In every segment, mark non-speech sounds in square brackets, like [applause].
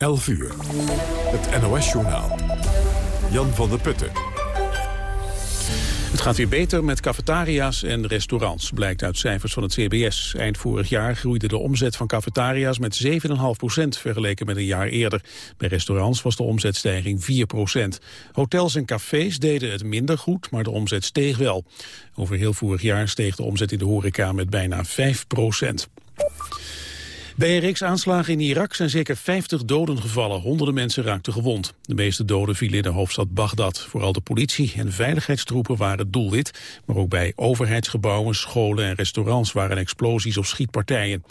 11 uur. Het NOS-journaal. Jan van der Putten. Het gaat weer beter met cafetaria's en restaurants, blijkt uit cijfers van het CBS. Eind vorig jaar groeide de omzet van cafetaria's met 7,5% vergeleken met een jaar eerder. Bij restaurants was de omzetstijging 4% Hotels en cafés deden het minder goed, maar de omzet steeg wel. Over heel vorig jaar steeg de omzet in de horeca met bijna 5 bij een reeks aanslagen in Irak zijn zeker 50 doden gevallen. Honderden mensen raakten gewond. De meeste doden vielen in de hoofdstad Bagdad. Vooral de politie en veiligheidstroepen waren doelwit. Maar ook bij overheidsgebouwen, scholen en restaurants waren explosies of schietpartijen.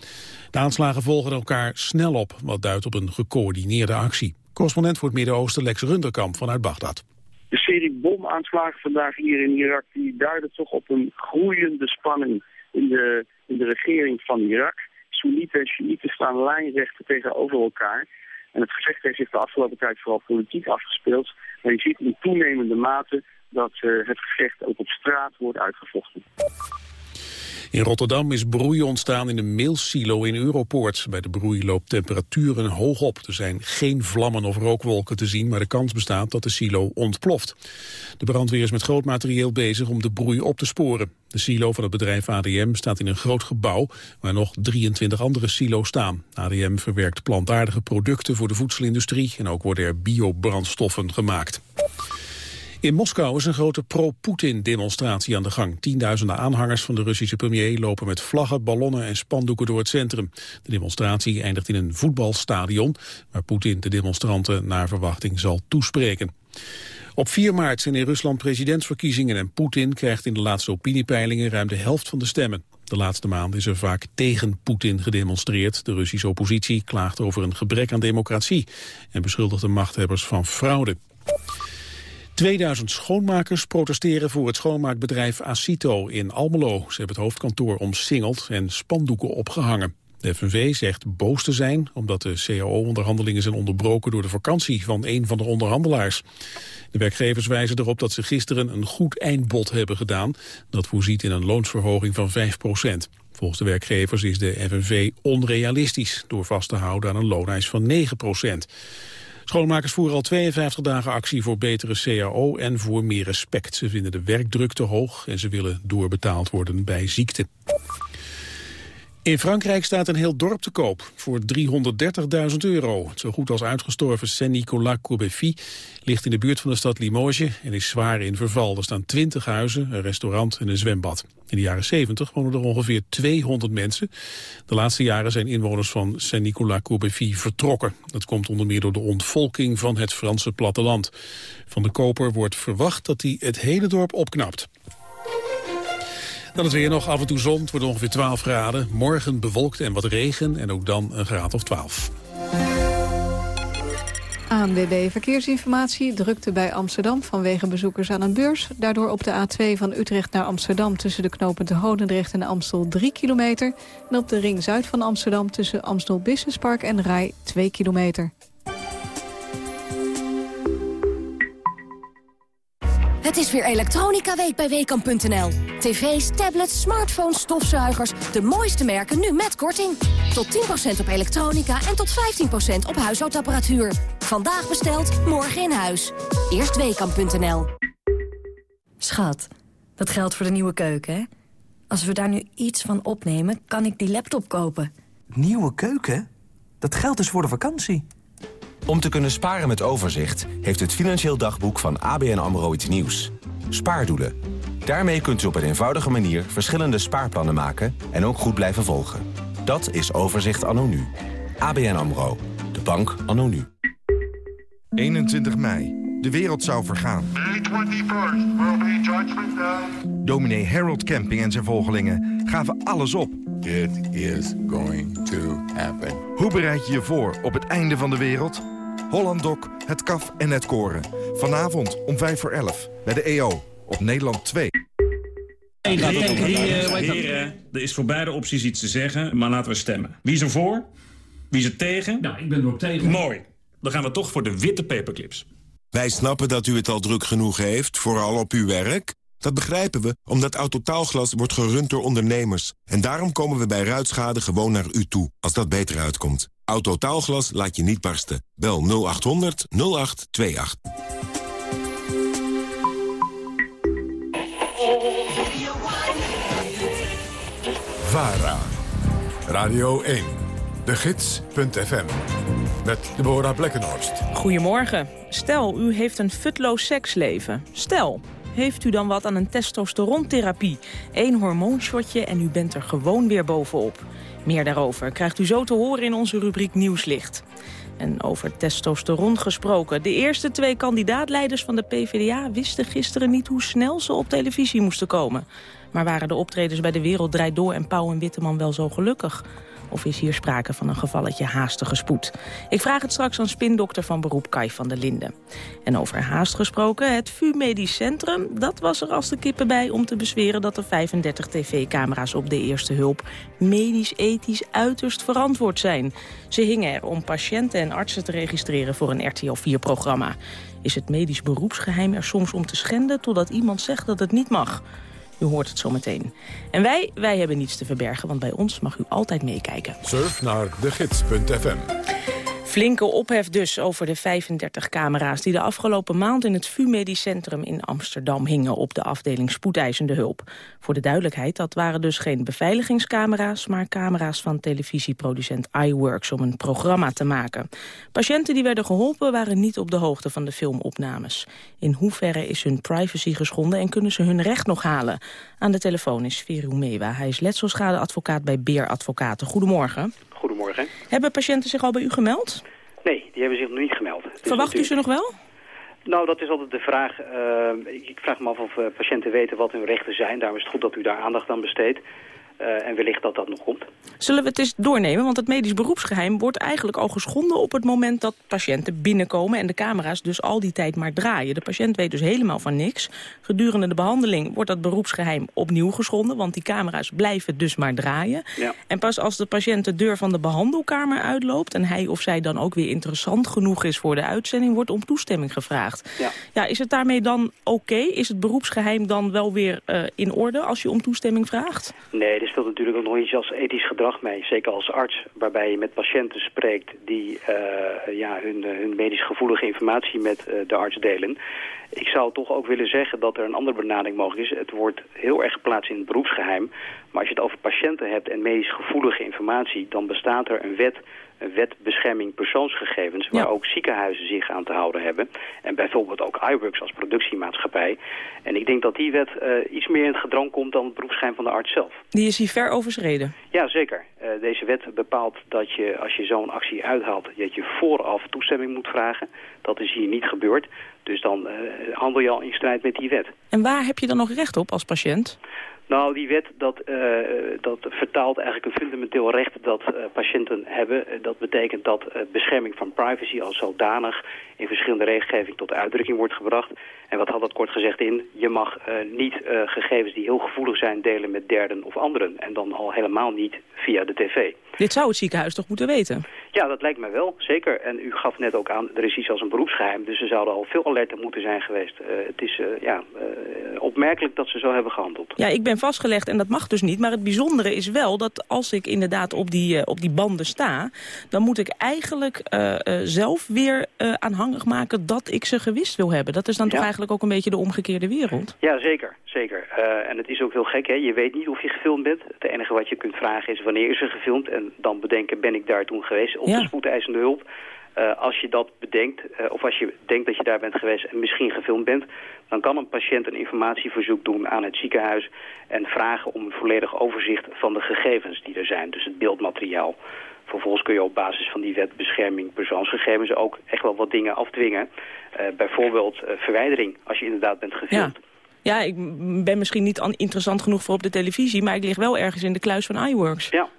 De aanslagen volgen elkaar snel op, wat duidt op een gecoördineerde actie. Correspondent voor het Midden-Oosten Lex Runderkamp vanuit Bagdad. De serie bomaanslagen vandaag hier in Irak die duiden toch op een groeiende spanning in de, in de regering van Irak. Soenieten en Shiiten staan lijnrecht tegenover elkaar. En het gevecht heeft zich de afgelopen tijd vooral politiek afgespeeld. Maar je ziet in toenemende mate dat uh, het gevecht ook op straat wordt uitgevochten. In Rotterdam is broei ontstaan in een meelsilo in Europoort. Bij de broei loopt temperaturen hoog op. Er zijn geen vlammen of rookwolken te zien, maar de kans bestaat dat de silo ontploft. De brandweer is met groot materieel bezig om de broei op te sporen. De silo van het bedrijf ADM staat in een groot gebouw waar nog 23 andere silo's staan. ADM verwerkt plantaardige producten voor de voedselindustrie en ook worden er biobrandstoffen gemaakt. In Moskou is een grote pro-Poetin-demonstratie aan de gang. Tienduizenden aanhangers van de Russische premier lopen met vlaggen, ballonnen en spandoeken door het centrum. De demonstratie eindigt in een voetbalstadion, waar Poetin de demonstranten naar verwachting zal toespreken. Op 4 maart zijn in Rusland presidentsverkiezingen en Poetin krijgt in de laatste opiniepeilingen ruim de helft van de stemmen. De laatste maanden is er vaak tegen Poetin gedemonstreerd. De Russische oppositie klaagt over een gebrek aan democratie en beschuldigt de machthebbers van fraude. 2000 schoonmakers protesteren voor het schoonmaakbedrijf Acito in Almelo. Ze hebben het hoofdkantoor omsingeld en spandoeken opgehangen. De FNV zegt boos te zijn omdat de CAO-onderhandelingen zijn onderbroken door de vakantie van een van de onderhandelaars. De werkgevers wijzen erop dat ze gisteren een goed eindbod hebben gedaan. Dat voorziet in een loonsverhoging van 5% Volgens de werkgevers is de FNV onrealistisch door vast te houden aan een looneis van 9 Schoonmakers voeren al 52 dagen actie voor betere CAO en voor meer respect. Ze vinden de werkdruk te hoog en ze willen doorbetaald worden bij ziekte. In Frankrijk staat een heel dorp te koop voor 330.000 euro. Het zo goed als uitgestorven Saint-Nicolas-Courbefi ligt in de buurt van de stad Limoges en is zwaar in verval. Er staan 20 huizen, een restaurant en een zwembad. In de jaren 70 wonen er ongeveer 200 mensen. De laatste jaren zijn inwoners van Saint-Nicolas-Courbefi vertrokken. Dat komt onder meer door de ontvolking van het Franse platteland. Van de koper wordt verwacht dat hij het hele dorp opknapt. Dan het weer nog af en toe zon. Het wordt ongeveer 12 graden. Morgen bewolkt en wat regen en ook dan een graad of 12. ANWB Verkeersinformatie drukte bij Amsterdam vanwege bezoekers aan een beurs. Daardoor op de A2 van Utrecht naar Amsterdam tussen de knopen de Hodendrecht en Amstel 3 kilometer. En op de ring zuid van Amsterdam tussen Amstel Business Park en Rij 2 kilometer. Het is weer Elektronica Week bij Weekamp.nl. TV's, tablets, smartphones, stofzuigers. De mooiste merken nu met korting. Tot 10% op elektronica en tot 15% op huishoudapparatuur. Vandaag besteld, morgen in huis. Eerst Weekamp.nl. Schat, dat geldt voor de nieuwe keuken, hè? Als we daar nu iets van opnemen, kan ik die laptop kopen. Nieuwe keuken? Dat geldt dus voor de vakantie. Om te kunnen sparen met overzicht heeft het Financieel Dagboek van ABN AMRO iets nieuws. Spaardoelen. Daarmee kunt u op een eenvoudige manier verschillende spaarplannen maken en ook goed blijven volgen. Dat is Overzicht anno nu. ABN AMRO. De bank anno nu. 21 mei. De wereld zou vergaan. Dominee Harold Camping en zijn volgelingen gaven alles op. It is going to happen. Hoe bereid je je voor op het einde van de wereld? Holland Doc, het kaf en het koren. Vanavond om 5 voor 11 bij de EO op Nederland 2. Heren, er is voor beide opties iets te zeggen, maar laten we stemmen. Wie is er voor? Wie is er tegen? Nou, ik ben er ook tegen. Mooi. Dan gaan we toch voor de witte paperclips. Wij snappen dat u het al druk genoeg heeft, vooral op uw werk. Dat begrijpen we omdat Autotaalglas wordt gerund door ondernemers. En daarom komen we bij ruitschade gewoon naar u toe, als dat beter uitkomt. Autotaalglas laat je niet barsten. Bel 0800 0828. VARA. Radio 1. De Gids.fm. Met Deborah Blekkenhorst. Goedemorgen. Stel, u heeft een futloos seksleven. Stel, heeft u dan wat aan een testosterontherapie? Eén hormoonshotje en u bent er gewoon weer bovenop. Meer daarover krijgt u zo te horen in onze rubriek Nieuwslicht. En over testosteron gesproken. De eerste twee kandidaatleiders van de PvdA wisten gisteren niet hoe snel ze op televisie moesten komen. Maar waren de optredens bij De Wereld Draait Door en Pauw en Witteman wel zo gelukkig? Of is hier sprake van een gevalletje haastige spoed? Ik vraag het straks aan spindokter van beroep Kai van der Linden. En over haast gesproken, het VU Medisch Centrum... dat was er als de kippen bij om te bezweren dat er 35 tv-camera's op de eerste hulp... medisch-ethisch uiterst verantwoord zijn. Ze hingen er om patiënten en artsen te registreren voor een RTL 4-programma. Is het medisch beroepsgeheim er soms om te schenden... totdat iemand zegt dat het niet mag... U hoort het zo meteen. En wij, wij hebben niets te verbergen, want bij ons mag u altijd meekijken. Surf naar degids.fm. Flinke ophef dus over de 35 camera's die de afgelopen maand in het VU Medisch Centrum in Amsterdam hingen op de afdeling spoedeisende hulp. Voor de duidelijkheid, dat waren dus geen beveiligingscamera's, maar camera's van televisieproducent iWorks om een programma te maken. Patiënten die werden geholpen waren niet op de hoogte van de filmopnames. In hoeverre is hun privacy geschonden en kunnen ze hun recht nog halen? Aan de telefoon is Veru Mewa. Hij is letselschadeadvocaat bij Beer Advocaten. Goedemorgen. Hebben patiënten zich al bij u gemeld? Nee, die hebben zich nog niet gemeld. Het is Verwacht u ze nog wel? Nou, dat is altijd de vraag. Eh, ik vraag me af of eh, patiënten weten wat hun rechten zijn. Daarom is het goed dat u daar aandacht aan besteedt. Eh, en wellicht dat dat nog komt. Zullen we het eens doornemen? Want het medisch beroepsgeheim wordt eigenlijk al geschonden op het moment dat patiënten binnenkomen en de camera's dus al die tijd maar draaien. De patiënt weet dus helemaal van niks. Gedurende de behandeling wordt dat beroepsgeheim opnieuw geschonden, want die camera's blijven dus maar draaien. Ja. En pas als de patiënt de deur van de behandelkamer uitloopt en hij of zij dan ook weer interessant genoeg is voor de uitzending, wordt om toestemming gevraagd. Ja. Ja, is het daarmee dan oké? Is het beroepsgeheim dan wel weer eh, in orde als je om toestemming vraagt? Nee, speelt natuurlijk ook nog iets als ethisch gedrag mee. Zeker als arts, waarbij je met patiënten spreekt die eh, ja, hun, eh, hun medisch gevoelige informatie met eh, de arts delen. Ik zou toch ook willen zeggen dat er een andere benadering mogelijk is. Het wordt heel erg geplaatst in het beroepsgeheim. Maar als je het over patiënten hebt en medisch gevoelige informatie... dan bestaat er een wet, wet bescherming persoonsgegevens... waar ook ziekenhuizen zich aan te houden hebben. En bijvoorbeeld ook iWorks als productiemaatschappij. En ik denk dat die wet eh, iets meer in het gedrang komt dan het beroepsgeheim van de arts zelf. Die is hier ver overschreden. Ja, zeker. Eh, deze wet bepaalt dat je, als je zo'n actie uithaalt, dat je vooraf toestemming moet vragen. Dat is hier niet gebeurd. Dus dan eh, handel je al in strijd met die wet. En waar heb je dan nog recht op als patiënt? Nou, die wet dat, eh, dat vertaalt eigenlijk een fundamenteel recht dat eh, patiënten hebben. Eh, dat betekent dat bescherming van privacy als zodanig in verschillende regelgeving tot uitdrukking wordt gebracht. En wat had dat kort gezegd in? Je mag niet gegevens die heel gevoelig zijn delen met derden of anderen. En dan al helemaal niet via de tv. Dit zou het ziekenhuis toch moeten weten? Ja, dat lijkt mij wel, zeker. En u gaf net ook aan, er is iets als een beroepsgeheim. Dus ze zouden al veel alerter moeten zijn geweest. Het is ja, opmerkelijk dat ze zo hebben gehandeld. Ja, ik ben vastgelegd en dat mag dus niet. Maar het bijzondere is wel dat als ik inderdaad op die, eh, op die banden sta... dan moet ik eigenlijk eh, eh, zelf weer aanhangig maken dat ik ze gewist wil hebben. Dat is dan toch eigenlijk ook een beetje de omgekeerde wereld? Ja, zeker. zeker. En het is ook heel gek, hè? je weet niet of je gefilmd bent. Het enige wat je kunt vragen is wanneer is er gefilmd... en dan bedenken, ben ik daar toen geweest op Ja. de spoedeisende hulp. Eh, als je dat bedenkt, eh, of als je denkt dat je daar bent geweest en misschien gefilmd bent... dan kan een patiënt een informatieverzoek doen aan het ziekenhuis... en vragen om een volledig overzicht van de gegevens die er zijn. Dus het beeldmateriaal. Vervolgens kun je op basis van die wet bescherming persoonsgegevens ook echt wel wat dingen afdwingen. Eh, bijvoorbeeld verwijdering, als je inderdaad bent gefilmd. Ja. Ja, ik ben misschien niet an- interessant genoeg voor op de televisie... maar ik lig wel ergens in de kluis van iWorks. Ja.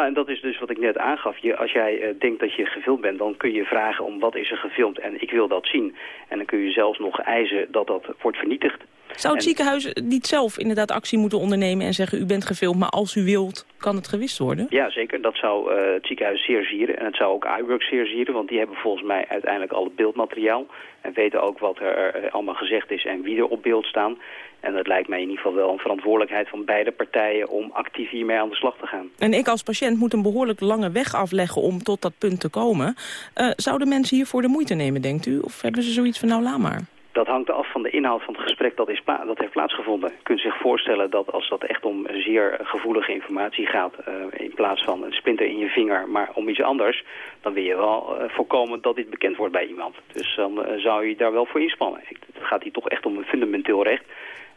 Nou, en dat is dus wat ik net aangaf. Je, als jij eh, denkt dat je gefilmd bent, dan kun je vragen om wat is er gefilmd en ik wil dat zien. En dan kun je zelfs nog eisen dat dat wordt vernietigd. Zou het En- ziekenhuis niet zelf inderdaad actie moeten ondernemen en zeggen... u bent gefilmd, maar als u wilt, kan het gewist worden? Ja, zeker. Dat zou eh, het ziekenhuis zeer zieren. En het zou ook iWorks zeer zieren, want die hebben volgens mij uiteindelijk al het beeldmateriaal. En weten ook wat er eh, allemaal gezegd is en wie er op beeld staan. En dat lijkt mij in ieder geval wel een verantwoordelijkheid van beide partijen om actief hiermee aan de slag te gaan. En ik als patiënt moet een behoorlijk lange weg afleggen om tot dat punt te komen. Eh, zouden mensen hiervoor de moeite nemen, denkt u? Of hebben ze zoiets van nou, laat maar? Dat hangt af van de inhoud van het gesprek dat, is dat heeft plaatsgevonden. Je kunt zich voorstellen dat als dat echt om zeer gevoelige informatie gaat... eh, in plaats van een splinter in je vinger, maar om iets anders... dan wil je wel eh, voorkomen dat dit bekend wordt bij iemand. Dus dan eh, zou je daar wel voor inspannen. Het gaat hier toch echt om een fundamenteel recht.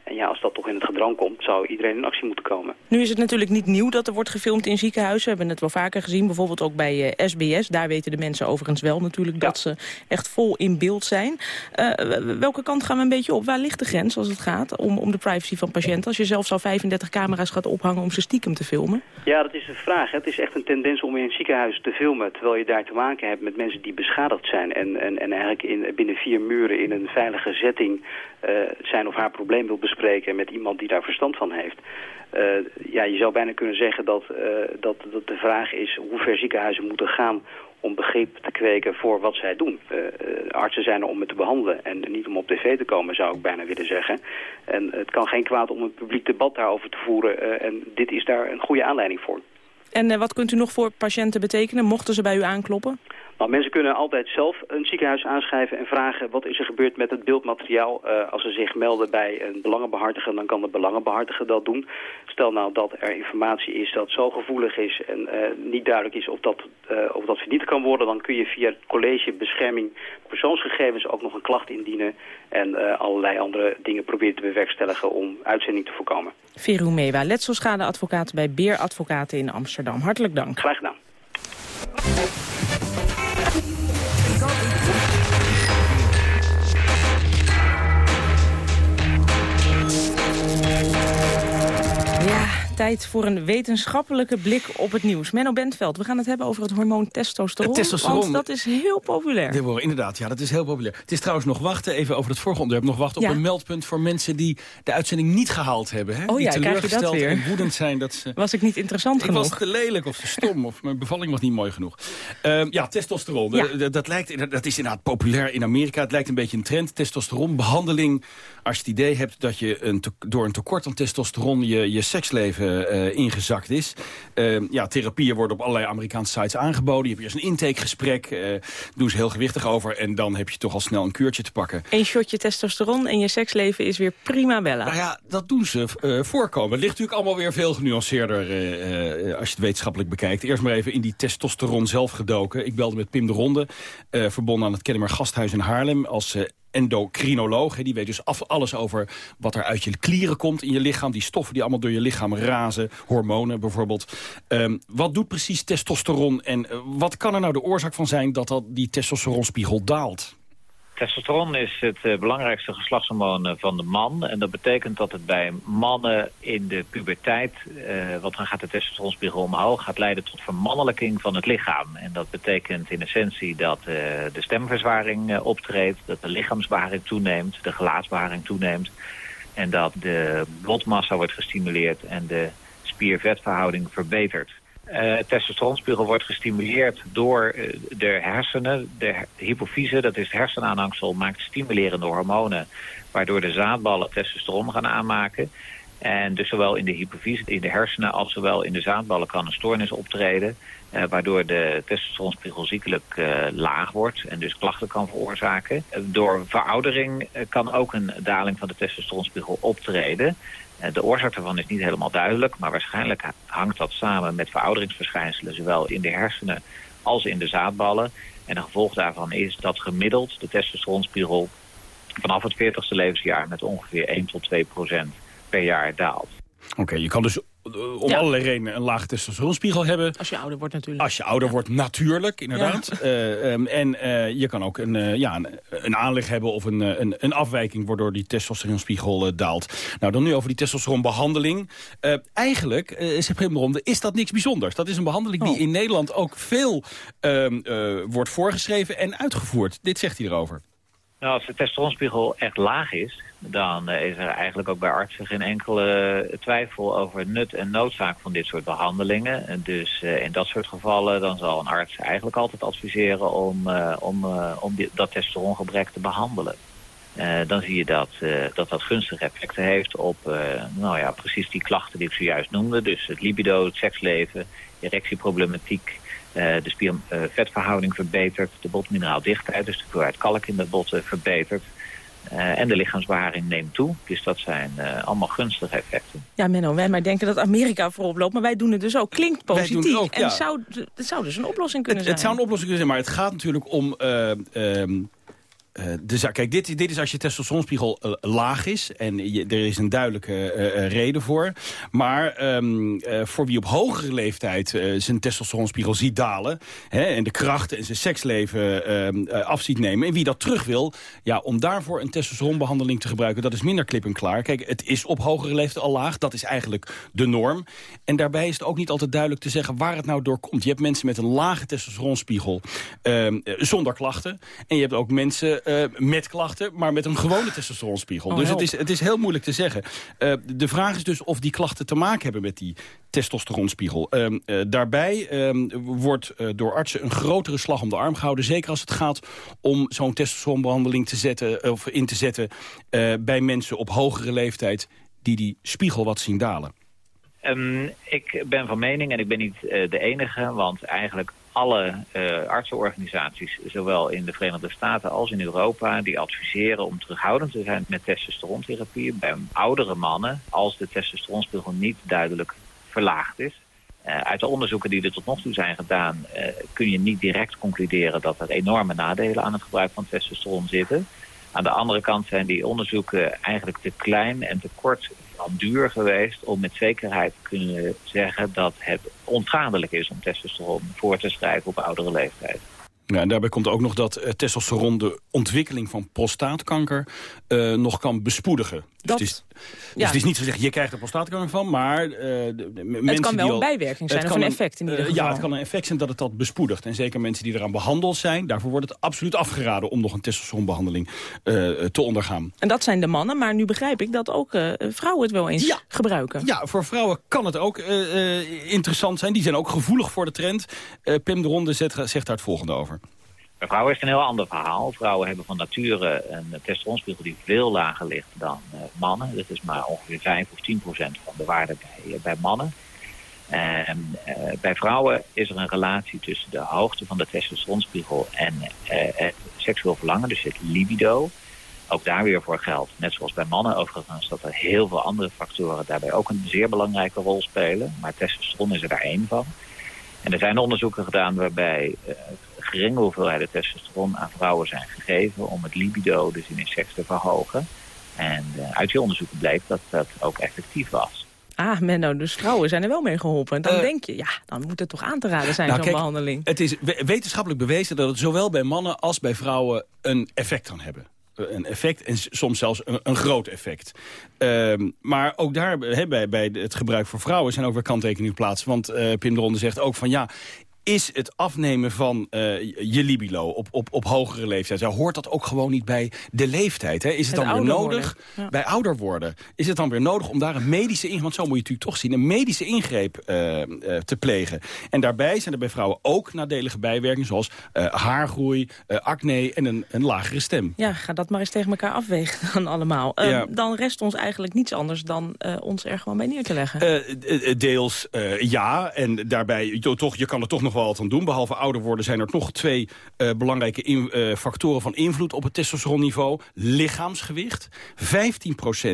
En ja, als dat toch in het gedrang komt, zou iedereen in actie moeten komen. Nu is het natuurlijk niet nieuw dat er wordt gefilmd in ziekenhuizen. We hebben het wel vaker gezien, bijvoorbeeld ook bij eh, SBS. Daar weten de mensen overigens wel natuurlijk dat ze echt vol in beeld zijn. Eh, welke kant gaan we een beetje op? Waar ligt de grens als het gaat om, om de privacy van patiënten? Als je zelfs al 35 camera's gaat ophangen om ze stiekem te filmen? Ja, dat is de vraag. hè. Het is echt een tendens om in een ziekenhuis te filmen... terwijl je daar te maken hebt met mensen die beschadigd zijn... en, en, en eigenlijk in, binnen vier muren in een veilige setting... eh, zijn of haar probleem wil bespreken met iemand die daar verstand van heeft. Eh, ja, je zou bijna kunnen zeggen dat, eh, dat, dat de vraag is hoe ver ziekenhuizen moeten gaan om begrip te kweken voor wat zij doen. Artsen zijn er om het te behandelen en niet om op tv te komen, zou ik bijna willen zeggen. En het kan geen kwaad om een publiek debat daarover te voeren. en dit is daar een goede aanleiding voor. En wat kunt u nog voor patiënten betekenen, mochten ze bij u aankloppen? Nou, mensen kunnen altijd zelf een ziekenhuis aanschrijven en vragen wat is er gebeurd met het beeldmateriaal. Eh, als ze zich melden bij een belangenbehartiger, dan kan de belangenbehartiger dat doen. Stel nou dat er informatie is dat zo gevoelig is en eh, niet duidelijk is of dat, eh, of dat vernietigd kan worden, dan kun je via het college bescherming persoonsgegevens ook nog een klacht indienen en allerlei andere dingen proberen te bewerkstelligen om uitzending te voorkomen. Veru Mewa, letselschadeadvocaat bij Beer Advocaten in Amsterdam. Hartelijk dank. Graag gedaan. Tijd voor een wetenschappelijke blik op het nieuws. Menno Bentveld, we gaan het hebben over het hormoon testosteron. Het testosteron. Want dat is heel populair. Deborah, inderdaad, ja, dat is heel populair. Het is trouwens nog wachten, even over het vorige onderwerp, nog wachten Ja. op een meldpunt voor mensen die de uitzending niet gehaald hebben. Hè? Oh die ja, dat teleurgesteld weer? en woedend zijn dat ze... Was ik niet interessant Ik genoeg? was te lelijk of te stom of mijn bevalling was niet mooi genoeg. Ehm, ja, testosteron. Ja. Dat, dat, lijkt, dat is inderdaad populair in Amerika. Het lijkt een beetje een trend. Testosteronbehandeling. Als je het idee hebt dat je een te- door een tekort aan testosteron je, je seksleven eh, ingezakt is. Ehm, ja, therapieën worden op allerlei Amerikaanse sites aangeboden. Je hebt eerst een intakegesprek. eh doen ze heel gewichtig over. En dan heb je toch al snel een kuurtje te pakken. Eén shotje testosteron en je seksleven is weer prima bella. Nou ja, dat doen ze eh, voorkomen. Het ligt natuurlijk allemaal weer veel genuanceerder eh, eh, als je het wetenschappelijk bekijkt. Eerst maar even in die testosteron zelf gedoken. Ik belde met Pim de Ronde, eh, verbonden aan het Kennemer Gasthuis in Haarlem... als eh, endocrinoloog. Hè. Die weet dus af, alles over wat er uit je klieren komt in je lichaam. Die stoffen die allemaal door je lichaam razen. Hormonen bijvoorbeeld. Ehm, wat doet precies testosteron en eh, wat kan er nou de oorzaak van zijn... dat, dat die testosteronspiegel daalt? Testosteron is het eh, belangrijkste geslachtshormoon eh, van de man. En dat betekent dat het bij mannen in de puberteit... eh, want dan gaat de testosteronspiegel omhoog... gaat leiden tot vermannelijking van het lichaam. En dat betekent in essentie dat de stemverzwaring optreedt... dat de lichaamsbeharing toeneemt, de gelaatsbeharing toeneemt... en dat de bloedmassa wordt gestimuleerd en de spier-vetverhouding verbetert. Eh testosteronspiegel wordt gestimuleerd door eh, de hersenen. De hypofyse, dat is het hersenaanhangsel, maakt stimulerende hormonen... waardoor de zaadballen testosteron gaan aanmaken. En dus zowel in de hypofyse, in de hersenen... als zowel in de zaadballen kan een stoornis optreden... eh, waardoor de testosteronspiegel ziekelijk laag wordt... en dus klachten kan veroorzaken. Door veroudering kan ook een daling van de testosteronspiegel optreden... Eh, De oorzaak daarvan is niet helemaal duidelijk, maar waarschijnlijk ha- hangt dat samen met verouderingsverschijnselen, zowel in de hersenen als in de zaadballen. En een gevolg daarvan is dat gemiddeld de testosteronspiegel vanaf het 40ste levensjaar met ongeveer 1 tot 2 procent per jaar daalt. Oké, je kan dus om Ja. allerlei redenen een lage testosteronspiegel hebben. Als je ouder wordt natuurlijk. Als je ouder wordt, natuurlijk, inderdaad. Eh, ehm, en eh, je kan ook een, eh, ja, een, een aanleg hebben of een, een, een afwijking... waardoor die testosteronspiegel daalt. Nou, dan nu over die testosteronbehandeling. Eh, eigenlijk, Ronde, is dat niks bijzonders. Dat is een behandeling die in Nederland ook veel ehm, eh, wordt voorgeschreven en uitgevoerd. Dit zegt hij erover. Nou, als de testosteronspiegel echt laag is, dan eh, is er eigenlijk ook bij artsen geen enkele twijfel over nut en noodzaak van dit soort behandelingen. En dus uh, in dat soort gevallen dan zal een arts eigenlijk altijd adviseren om, om, om dat testosterongebrek te behandelen. dan zie je dat, dat dat gunstige effecten heeft op nou ja, precies die klachten die ik zojuist noemde. Dus het libido, het seksleven, erectieproblematiek, de spiervetverhouding verbetert, de botmineraaldichtheid, dus de hoeveelheid kalk in de botten verbetert. Uh, en de lichaamsbeharing neemt toe. Dus dat zijn uh, allemaal gunstige effecten. Ja, Menno, wij maar denken dat Amerika voorop loopt. Maar wij doen het dus ook. Klinkt positief. Ook, ja. En zou, het zou dus een oplossing kunnen het, zijn. Het zou een oplossing kunnen zijn, maar het gaat natuurlijk om... Uh, uh, dus kijk, dit, dit is als je testosteronspiegel uh, laag is. En er is een duidelijke uh, reden voor. Maar um, voor wie op hogere leeftijd zijn testosteronspiegel ziet dalen... Hè, en de krachten en zijn seksleven ehm, af ziet nemen... en wie dat terug wil, ja, om daarvoor een testosteronbehandeling te gebruiken... dat is minder klip en klaar. Kijk, het is op hogere leeftijd al laag. Dat is eigenlijk de norm. En daarbij is het ook niet altijd duidelijk te zeggen waar het nou door komt. Je hebt mensen met een lage testosteronspiegel ehm, zonder klachten. En je hebt ook mensen uh, met klachten, maar met een gewone testosteronspiegel. Oh, dus het is, het is heel moeilijk te zeggen. Uh, de vraag is dus of die klachten te maken hebben met die testosteronspiegel. Uh, daarbij ehm, wordt door artsen een grotere slag om de arm gehouden. Zeker als het gaat om zo'n testosteronbehandeling te zetten, of in te zetten... bij mensen op hogere leeftijd die die spiegel wat zien dalen. Um, ik ben van mening, en ik ben niet uh, de enige... want eigenlijk alle uh, artsenorganisaties, zowel in de Verenigde Staten als in Europa... die adviseren om terughoudend te zijn met testosterontherapie... bij oudere mannen, als de testosteronspiegel niet duidelijk verlaagd is. Uh, uit de onderzoeken die er tot nog toe zijn gedaan... Uh, kun je niet direct concluderen dat er enorme nadelen aan het gebruik van testosteron zitten... Aan de andere kant zijn die onderzoeken eigenlijk te klein en te kort duur geweest om met zekerheid te kunnen zeggen dat het onschadelijk is om testosteron voor te schrijven op oudere leeftijd. Ja, en daarbij komt ook nog dat uh, testosteron de ontwikkeling van prostaatkanker uh, nog kan bespoedigen. Dat, dus, het is, dus ja. het is niet zo zeggen, je krijgt er prostaatkanker van, maar... Uh, de, het kan wel al, een bijwerking zijn, of een effect in ieder geval. Ja, het kan een effect zijn dat het dat bespoedigt. En zeker mensen die eraan behandeld zijn, daarvoor wordt het absoluut afgeraden... om nog een testosteronbehandeling te ondergaan. En dat zijn de mannen, maar nu begrijp ik dat ook vrouwen het wel eens ja. gebruiken. Ja, voor vrouwen kan het ook interessant zijn. Die zijn ook gevoelig voor de trend. Pim de Ronde zegt daar het volgende over. Bij vrouwen is het een heel ander verhaal. Vrouwen hebben van nature een testosteronspiegel die veel lager ligt dan uh, mannen. Dat is maar ongeveer 5 of 10 procent van de waarde bij, uh, bij mannen. En, uh, bij vrouwen is er een relatie tussen de hoogte van de testosteronspiegel en seksueel verlangen, dus het libido. Ook daar weer voor geldt, net zoals bij mannen overigens, dat er heel veel andere factoren daarbij ook een zeer belangrijke rol spelen. Maar testosteron is er daar één van. En er zijn onderzoeken gedaan waarbij geringe hoeveelheden testosteron aan vrouwen zijn gegeven om het libido, dus in seks, te verhogen. En uh, uit die onderzoeken bleek dat dat ook effectief was. Ah, Menno, dus vrouwen zijn er wel mee geholpen. Dan uh, denk je, ja, dan moet het toch aan te raden zijn, nou, zo'n behandeling. Het is wetenschappelijk bewezen dat het zowel bij mannen als bij vrouwen een effect kan hebben een effect en soms zelfs een, een groot effect. Um, maar ook daar, he, bij, bij het gebruik voor vrouwen zijn ook weer kanttekeningen plaatsen. Want uh, Pim de Ronde zegt ook van ja, is het afnemen van uh, je libido op, op, op hogere leeftijd... Ja, hoort dat ook gewoon niet bij de leeftijd? Hè? Is het, het dan weer nodig, ja. bij ouder worden... is het dan weer nodig om daar een medische ingreep... want zo moet je natuurlijk toch zien, een medische ingreep uh, uh, te plegen. En daarbij zijn er bij vrouwen ook nadelige bijwerkingen... zoals haargroei, acne en een, een lagere stem. Ja, ga dat maar eens tegen elkaar afwegen [laughs] dan allemaal. Ja. Dan rest ons eigenlijk niets anders dan ons er gewoon bij neer te leggen. deels ja, en daarbij toch, je kan er toch nog wel wat aan doen. Behalve ouder worden zijn er nog twee uh, belangrijke uh, factoren van invloed op het testosteronniveau. Lichaamsgewicht. 15%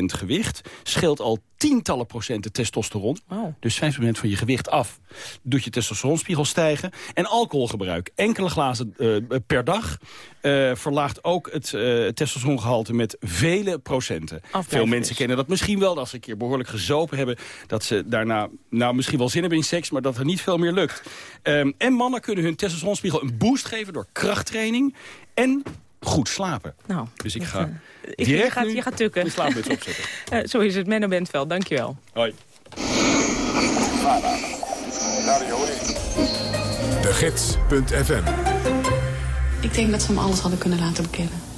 gewicht scheelt al tientallen procenten testosteron. Wow. Dus 5% van je gewicht af doet je testosteronspiegel stijgen. En alcoholgebruik. Enkele glazen uh, per dag uh, verlaagt ook het uh, testosterongehalte met vele procenten. Veel mensen dus. kennen dat misschien wel. Als ze een keer behoorlijk gezopen hebben. Dat ze daarna nou, misschien wel zin hebben in seks. Maar dat er niet veel meer lukt. Um, en mannen kunnen hun testosteronspiegel een boost geven door krachttraining. En goed slapen. Nou, dus ik ga ik, direct je, gaat, je gaat tukken. de slaapmuts [laughs] opzetten. uh, zo is het, Menno Bentveld. Dankjewel. Hoi. De Gids.fm Ik denk dat ze hem alles hadden kunnen laten bekennen.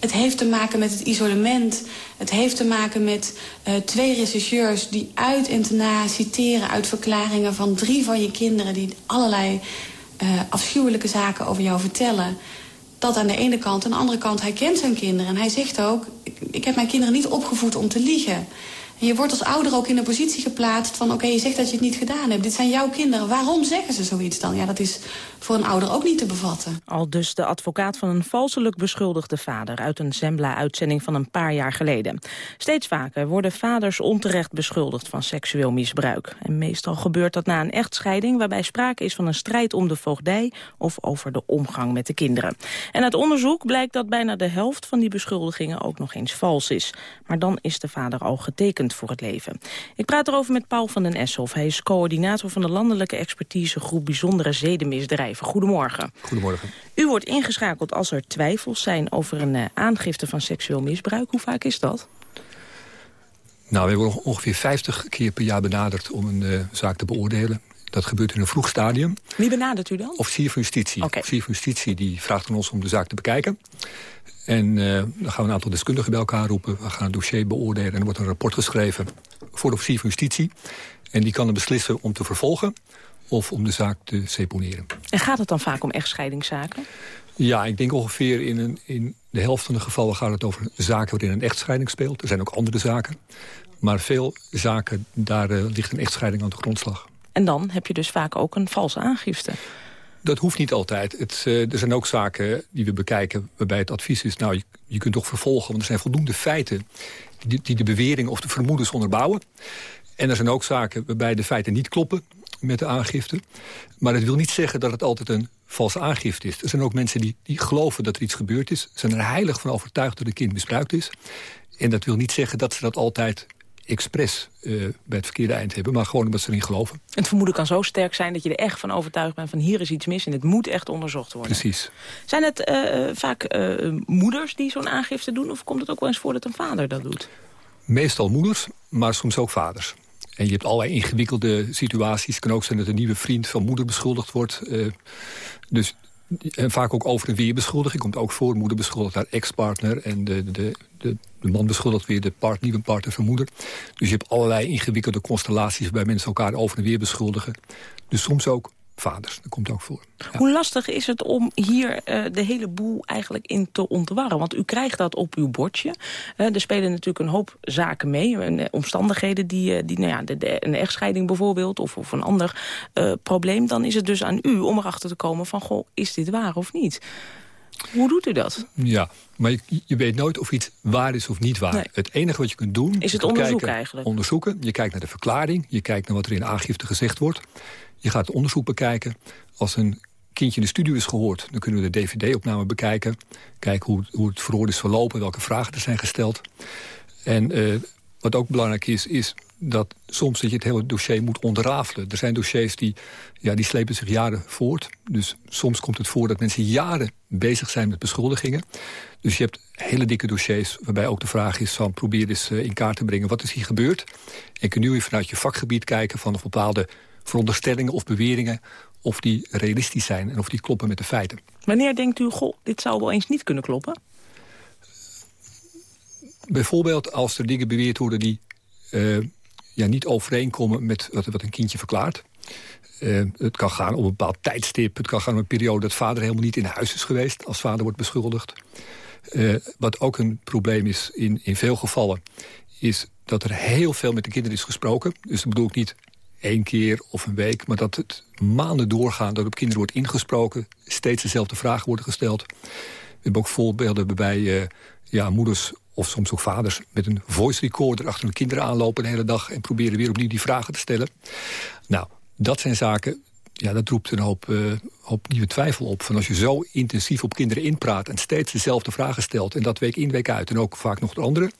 Het heeft te maken met het isolement. Het heeft te maken met uh, twee rechercheurs die uit en te citeren... uit verklaringen van drie van je kinderen... die allerlei uh, afschuwelijke zaken over jou vertellen. Dat aan de ene kant. Aan de andere kant, hij kent zijn kinderen. En hij zegt ook, ik, ik heb mijn kinderen niet opgevoed om te liegen. Je wordt als ouder ook in een positie geplaatst van... oké, je zegt dat je het niet gedaan hebt. Dit zijn jouw kinderen. Waarom zeggen ze zoiets dan? Ja, dat is voor een ouder ook niet te bevatten. Al dus de advocaat van een valselijk beschuldigde vader... uit een Zembla-uitzending van een paar jaar geleden. Steeds vaker worden vaders onterecht beschuldigd van seksueel misbruik. En meestal gebeurt dat na een echtscheiding... waarbij sprake is van een strijd om de voogdij... of over de omgang met de kinderen. En uit onderzoek blijkt dat bijna de helft van die beschuldigingen... ook nog eens vals is. Maar dan is de vader al getekend voor het leven. Ik praat erover met Paul van den Eshoff. Hij is coördinator van de landelijke expertisegroep Bijzondere Zedenmisdrijven. Goedemorgen. Goedemorgen. U wordt ingeschakeld als er twijfels zijn over een uh, aangifte van seksueel misbruik. Hoe vaak is dat? Nou, we worden ongeveer 50 keer per jaar benaderd om een uh, zaak te beoordelen. Dat gebeurt in een vroeg stadium. Wie benadert u dan? Officier van Justitie. Okay. Officier van Justitie die vraagt aan ons om de zaak te bekijken. En uh, dan gaan we een aantal deskundigen bij elkaar roepen. We gaan het dossier beoordelen en er wordt een rapport geschreven voor de officier van justitie. En die kan dan beslissen om te vervolgen of om de zaak te seponeren. En gaat het dan vaak om echtscheidingszaken? Ja, ik denk ongeveer in, een, in de helft van de gevallen gaat het over zaken waarin een echtscheiding speelt. Er zijn ook andere zaken. Maar veel zaken, daar uh, ligt een echtscheiding aan de grondslag. En dan heb je dus vaak ook een valse aangifte. Dat hoeft niet altijd. Het, uh, er zijn ook zaken die we bekijken waarbij het advies is... nou, je, je kunt toch vervolgen, want er zijn voldoende feiten... die, die de bewering of de vermoedens onderbouwen. En er zijn ook zaken waarbij de feiten niet kloppen met de aangifte. Maar dat wil niet zeggen dat het altijd een valse aangifte is. Er zijn ook mensen die, die geloven dat er iets gebeurd is. zijn er heilig van overtuigd dat een kind misbruikt is. En dat wil niet zeggen dat ze dat altijd expres uh, bij het verkeerde eind hebben... maar gewoon omdat ze erin geloven. Het vermoeden kan zo sterk zijn dat je er echt van overtuigd bent... van hier is iets mis en het moet echt onderzocht worden. Precies. Zijn het uh, vaak uh, moeders die zo'n aangifte doen... of komt het ook wel eens voor dat een vader dat doet? Meestal moeders, maar soms ook vaders. En je hebt allerlei ingewikkelde situaties. Het kan ook zijn dat een nieuwe vriend van moeder beschuldigd wordt. dus en vaak ook over en weer beschuldiging. Komt ook voor, moeder beschuldigt haar ex-partner... en de, de, de, de, man beschuldigt weer de part, nieuwe partner van moeder. Dus je hebt allerlei ingewikkelde constellaties... waarbij mensen elkaar over en weer beschuldigen. Dus soms ook vaders, dat komt ook voor. Hoe lastig is het om hier uh, de hele boel eigenlijk in te ontwarren? Want u krijgt dat op uw bordje. Uh, er spelen natuurlijk een hoop zaken mee. En, uh, omstandigheden die, die nou ja, de, een echtscheiding bijvoorbeeld... of, of een ander probleem. Dan is het dus aan u om erachter te komen van... goh, is dit waar of niet? Hoe doet u dat? Ja, maar je, je, weet nooit of iets waar is of niet waar. Nee. Het enige wat je kunt doen... Is het onderzoek kijken, eigenlijk? Onderzoeken. Je kijkt naar de verklaring. Je kijkt naar wat er in de aangifte gezegd wordt. Je gaat het onderzoek bekijken. Als een kindje in de studio is gehoord... dan kunnen we de dvd-opname bekijken. Kijken hoe, hoe het verhoor is verlopen, welke vragen er zijn gesteld. En uh, wat ook belangrijk is, is dat soms dat je het hele dossier moet onderrafelen. Er zijn dossiers die, ja, die slepen zich jaren voort. Dus soms komt het voor dat mensen jaren bezig zijn met beschuldigingen. Dus je hebt hele dikke dossiers waarbij ook de vraag is van... probeer eens uh, in kaart te brengen wat is hier gebeurd. En kun nu weer vanuit je vakgebied kijken van of bepaalde veronderstellingen of beweringen... of die realistisch zijn en of die kloppen met de feiten. Wanneer denkt u, goh, dit zou wel eens niet kunnen kloppen? Bijvoorbeeld als er dingen beweerd worden die uh, ja, niet overeenkomen met wat, wat een kindje verklaart. Uh, het kan gaan om een bepaald tijdstip. Het kan gaan om een periode dat vader helemaal niet in huis is geweest... als vader wordt beschuldigd. Uh, wat ook een probleem is in, in veel gevallen... is dat er heel veel met de kinderen is gesproken. Dus dat bedoel ik niet één keer of een week... maar dat het maanden doorgaan, dat op kinderen wordt ingesproken... steeds dezelfde vragen worden gesteld. We hebben ook voorbeelden waarbij uh, ja, moeders of soms ook vaders met een voice recorder achter hun kinderen aanlopen de hele dag... en proberen weer opnieuw die vragen te stellen. Nou, dat zijn zaken, ja, dat roept een hoop, uh, hoop nieuwe twijfel op. Van als je zo intensief op kinderen inpraat en steeds dezelfde vragen stelt... en dat week in, week uit en ook vaak nog de andere...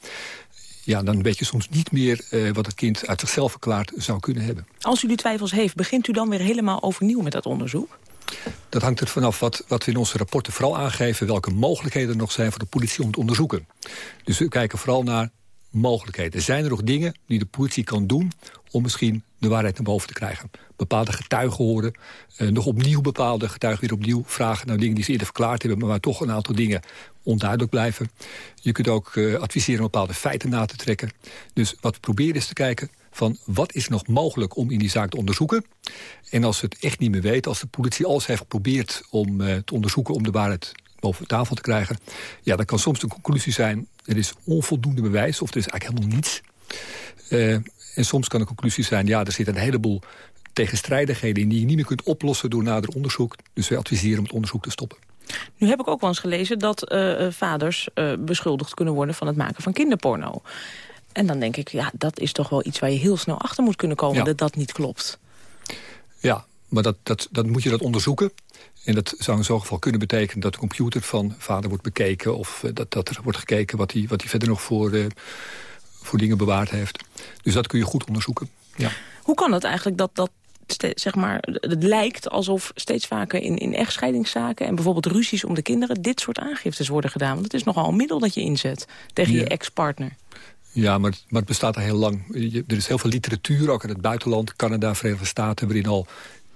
ja, dan weet je soms niet meer uh, wat het kind uit zichzelf verklaard zou kunnen hebben. Als u die twijfels heeft, begint u dan weer helemaal overnieuw met dat onderzoek? Dat hangt er vanaf wat, wat we in onze rapporten vooral aangeven... welke mogelijkheden er nog zijn voor de politie om te onderzoeken. Dus we kijken vooral naar mogelijkheden. Zijn er nog dingen die de politie kan doen... om misschien de waarheid naar boven te krijgen. Bepaalde getuigen horen, uh, nog opnieuw bepaalde getuigen weer opnieuw vragen naar dingen die ze eerder verklaard hebben, maar waar toch een aantal dingen onduidelijk blijven. Je kunt ook uh, adviseren om bepaalde feiten na te trekken. Dus wat we proberen is te kijken van wat is nog mogelijk om in die zaak te onderzoeken. En als we het echt niet meer weten, als de politie alles heeft geprobeerd om uh, te onderzoeken om de waarheid boven tafel te krijgen, ja, dan kan soms de conclusie zijn, er is onvoldoende bewijs of er is eigenlijk helemaal niets. Uh, en soms kan de conclusie zijn, ja, er zit een heleboel tegenstrijdigheden in... die je niet meer kunt oplossen door nader onderzoek. Dus wij adviseren om het onderzoek te stoppen. Nu heb ik ook wel eens gelezen dat uh, vaders beschuldigd kunnen worden... van het maken van kinderporno. En dan denk ik, ja, dat is toch wel iets waar je heel snel achter moet kunnen komen... Ja. dat dat niet klopt. Ja, maar dat, dat, dat moet je dat onderzoeken. En dat zou in zo'n geval kunnen betekenen dat de computer van vader wordt bekeken... of dat, dat er wordt gekeken wat hij, wat hij verder nog voor, uh, voor dingen bewaard heeft. Dus dat kun je goed onderzoeken. Ja. Hoe kan het eigenlijk dat, dat zeg maar, het lijkt alsof steeds vaker in, in echtscheidingszaken... en bijvoorbeeld ruzies om de kinderen dit soort aangiftes worden gedaan? Want het is nogal een middel dat je inzet tegen ja. je ex-partner. Ja, maar, maar het bestaat al heel lang. Er is heel veel literatuur, ook in het buitenland, Canada, Verenigde Staten... waarin al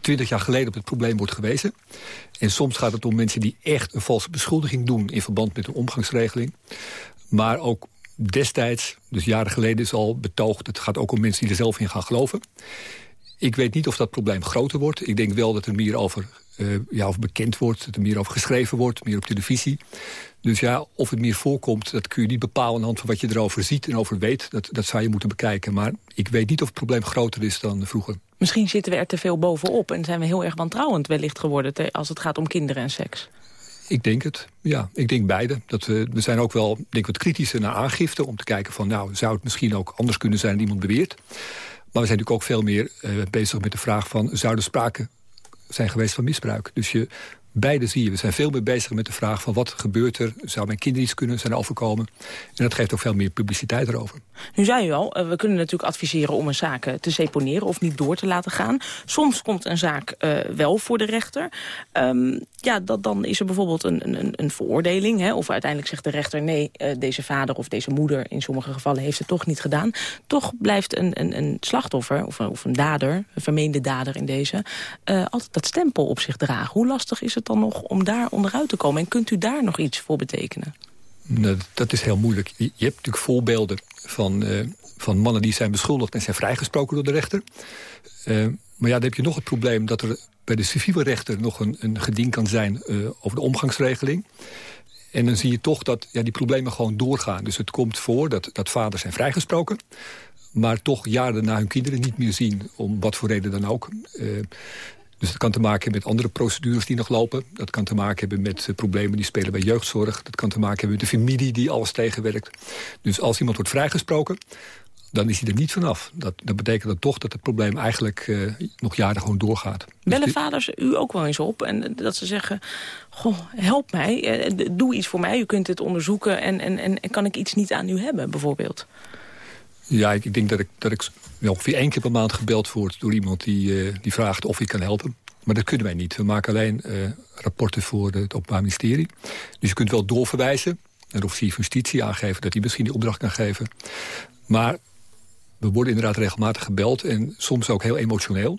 twintig jaar geleden op het probleem wordt gewezen. En soms gaat het om mensen die echt een valse beschuldiging doen... in verband met een omgangsregeling. Maar ook destijds, dus jaren geleden, is al betoogd... het gaat ook om mensen die er zelf in gaan geloven. Ik weet niet of dat probleem groter wordt. Ik denk wel dat er meer over, uh, ja, over bekend wordt, dat er meer over geschreven wordt, meer op televisie. Dus ja, of het meer voorkomt, dat kun je niet bepalen aan de hand van wat je erover ziet en over weet. Dat, dat zou je moeten bekijken. Maar ik weet niet of het probleem groter is dan vroeger. Misschien zitten we er te veel bovenop en zijn we heel erg wantrouwend wellicht geworden als het gaat om kinderen en seks. Ik denk het, ja. Ik denk beide. Dat we, we zijn ook wel denk wat kritischer naar aangifte... om te kijken van, nou, zou het misschien ook anders kunnen zijn dan iemand beweert. Maar we zijn natuurlijk ook veel meer uh, bezig met de vraag van... zou er sprake zijn geweest van misbruik? Dus je, beide zie je. We zijn veel meer bezig met de vraag van wat gebeurt er? Zou mijn kinderen iets kunnen zijn overkomen? En dat geeft ook veel meer publiciteit erover. Nu zei u al, we kunnen natuurlijk adviseren om een zaak te seponeren of niet door te laten gaan. Soms komt een zaak uh, wel voor de rechter. Um, ja, dat, dan is er bijvoorbeeld een, een, een veroordeling. Hè, of uiteindelijk zegt de rechter, nee, deze vader of deze moeder... in sommige gevallen heeft het toch niet gedaan. Toch blijft een, een, een slachtoffer, of een, of een dader, een vermeende dader in deze... Altijd dat stempel op zich dragen. Hoe lastig is het dan nog om daar onderuit te komen? En kunt u daar nog iets voor betekenen? Dat is heel moeilijk. Je, hebt natuurlijk voorbeelden van, uh, van mannen die zijn beschuldigd... en zijn vrijgesproken door de rechter. Uh, maar ja, dan heb je nog het probleem dat er bij de civiele rechter... nog een, een geding kan zijn uh, over de omgangsregeling. En dan zie je toch dat ja, die problemen gewoon doorgaan. Dus het komt voor dat, dat vaders zijn vrijgesproken... maar toch jaren daarna hun kinderen niet meer zien... om wat voor reden dan ook. Dus dat kan te maken hebben met andere procedures die nog lopen. Dat kan te maken hebben met uh, problemen die spelen bij jeugdzorg. Dat kan te maken hebben met de familie die alles tegenwerkt. Dus als iemand wordt vrijgesproken, dan is hij er niet vanaf. Dat, dat betekent dan toch dat het probleem eigenlijk uh, nog jaren gewoon doorgaat. Bellen dus vaders u ook wel eens op en dat ze zeggen... goh, help mij, doe iets voor mij, u kunt het onderzoeken... En, en, en, en kan ik iets niet aan u hebben, bijvoorbeeld? Ja, ik, denk dat ik, dat ik ongeveer één keer per maand gebeld word... door iemand die, uh, die vraagt of ik kan helpen. Maar dat kunnen wij niet. We maken alleen uh, rapporten voor het Openbaar Ministerie. Dus je kunt wel doorverwijzen naar de officier van justitie aangeven... dat hij misschien die opdracht kan geven. Maar we worden inderdaad regelmatig gebeld en soms ook heel emotioneel.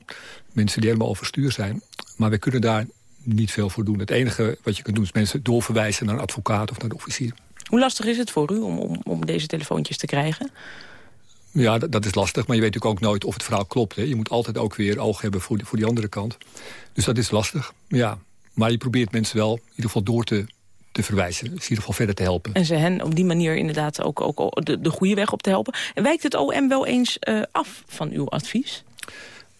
Mensen die helemaal overstuur zijn. Maar we kunnen daar niet veel voor doen. Het enige wat je kunt doen is mensen doorverwijzen naar een advocaat of naar de officier. Hoe lastig is het voor u om, om, om deze telefoontjes te krijgen? Ja, dat, dat, is lastig, maar je weet natuurlijk ook nooit of het verhaal klopt. Hè. Je moet altijd ook weer oog hebben voor die, voor die andere kant. Dus dat is lastig, ja. Maar je probeert mensen wel in ieder geval door te, te verwijzen. Dus in ieder geval verder te helpen. En ze hen op die manier inderdaad ook, ook de, de goede weg op te helpen. En wijkt het OM wel eens uh, af van uw advies?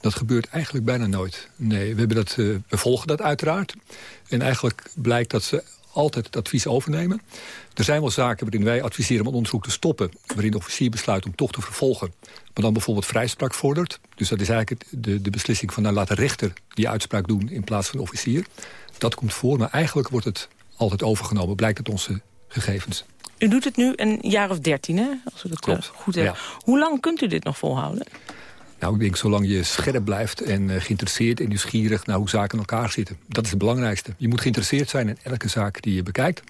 Dat gebeurt eigenlijk bijna nooit. Nee, we, hebben dat, uh, we volgen dat uiteraard. En eigenlijk blijkt dat ze altijd het advies overnemen. Er zijn wel zaken waarin wij adviseren om het onderzoek te stoppen... waarin de officier besluit om toch te vervolgen... maar dan bijvoorbeeld vrijspraak vordert. Dus dat is eigenlijk de, de beslissing van... nou laat de rechter die uitspraak doen in plaats van de officier. Dat komt voor, maar eigenlijk wordt het altijd overgenomen. Blijkt uit onze gegevens. U doet het nu een jaar of dertien, hè? Als ik het Klopt. goed heb. Ja. Hoe lang kunt u dit nog volhouden? Nou, ik denk zolang je scherp blijft en uh, geïnteresseerd en nieuwsgierig naar hoe zaken in elkaar zitten. Dat is het belangrijkste. Je moet geïnteresseerd zijn in elke zaak die je bekijkt.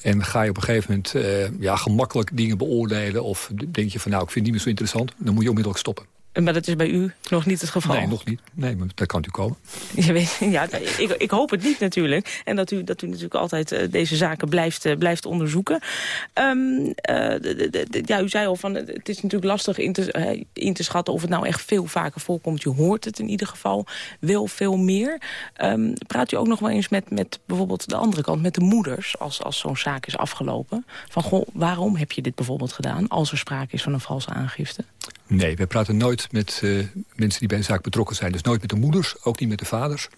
En ga je op een gegeven moment uh, ja, gemakkelijk dingen beoordelen... of denk je van nou, ik vind het niet meer zo interessant... dan moet je onmiddellijk stoppen. Maar dat is bij u nog niet het geval? Nee, nog niet. Nee, maar dat kan u komen. [laughs] Ja, ik, ik, hoop het niet natuurlijk. En dat u, dat u natuurlijk altijd uh, deze zaken blijft, uh, blijft onderzoeken. Um, uh, ja, u zei al, van, het is natuurlijk lastig in te, in te schatten... of het nou echt veel vaker voorkomt. Je hoort het in ieder geval wel veel meer. Um, praat u ook nog wel eens met, met bijvoorbeeld de andere kant... met de moeders, als, als zo'n zaak is afgelopen? Van, goh, waarom heb je dit bijvoorbeeld gedaan... als er sprake is van een valse aangifte? Nee, wij praten nooit met uh, mensen die bij een zaak betrokken zijn. Dus nooit met de moeders, ook niet met de vaders.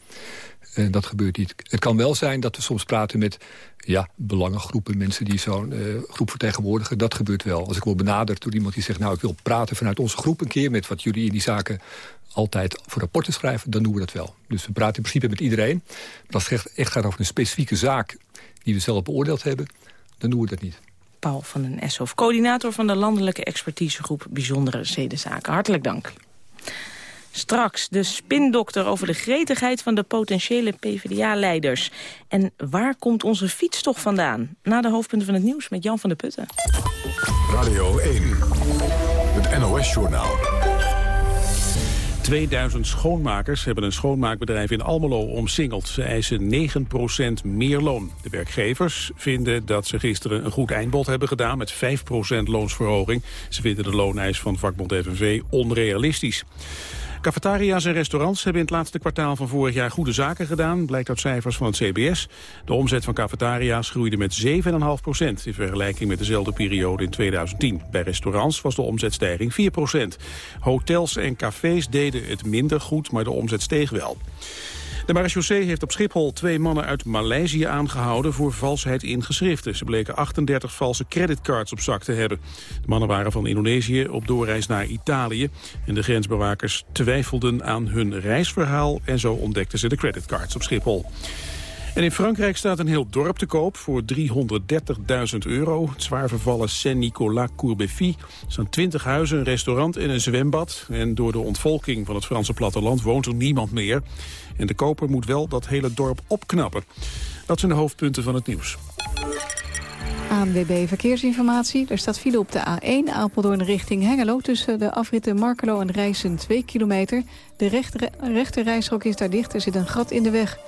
Uh, dat gebeurt niet. Het kan wel zijn dat we soms praten met ja, belangengroepen... mensen die zo'n uh, groep vertegenwoordigen. Dat gebeurt wel. Als ik word benaderd door iemand die zegt... nou, ik wil praten vanuit onze groep een keer... met wat jullie in die zaken altijd voor rapporten schrijven... dan doen we dat wel. Dus we praten in principe met iedereen. Maar als het echt gaat over een specifieke zaak... die we zelf beoordeeld hebben, dan doen we dat niet. Paul van den Eshoff, coördinator van de landelijke expertisegroep Bijzondere Zedenzaken. Hartelijk dank. Straks de spindokter over de gretigheid van de potentiële PvdA-leiders. En waar komt onze fiets toch vandaan? Na de hoofdpunten van het nieuws met Jan van der Putten. Radio 1, het NOS-journaal. 2000 schoonmakers hebben een schoonmaakbedrijf in Almelo omsingeld. Ze eisen 9% meer loon. De werkgevers vinden dat ze gisteren een goed eindbod hebben gedaan... met 5% loonsverhoging. Ze vinden de looneis van vakbond FNV onrealistisch. Cafetaria's en restaurants hebben in het laatste kwartaal van vorig jaar goede zaken gedaan, blijkt uit cijfers van het CBS. De omzet van cafetaria's groeide met 7,5 procent in vergelijking met dezelfde periode in 2010. Bij restaurants was de omzetstijging 4 procent. Hotels en cafés deden het minder goed, maar de omzet steeg wel. De marechaussee heeft op Schiphol twee mannen uit Maleisië aangehouden voor valsheid in geschriften. Ze bleken 38 valse creditcards op zak te hebben. De mannen waren van Indonesië op doorreis naar Italië. En de grensbewakers twijfelden aan hun reisverhaal en zo ontdekten ze de creditcards op Schiphol. En in Frankrijk staat een heel dorp te koop voor 330.000 euro. Het zwaar vervallen Saint-Nicolas-Courbéfy. Er staan 20 huizen, een restaurant en een zwembad. En door de ontvolking van het Franse platteland woont er niemand meer. En de koper moet wel dat hele dorp opknappen. Dat zijn de hoofdpunten van het nieuws. ANWB Verkeersinformatie. Er staat file op de A1 Apeldoorn richting Hengelo... tussen de afritten Markelo en Rijssen 2 kilometer. De rechter, is daar dicht, er zit een gat in de weg.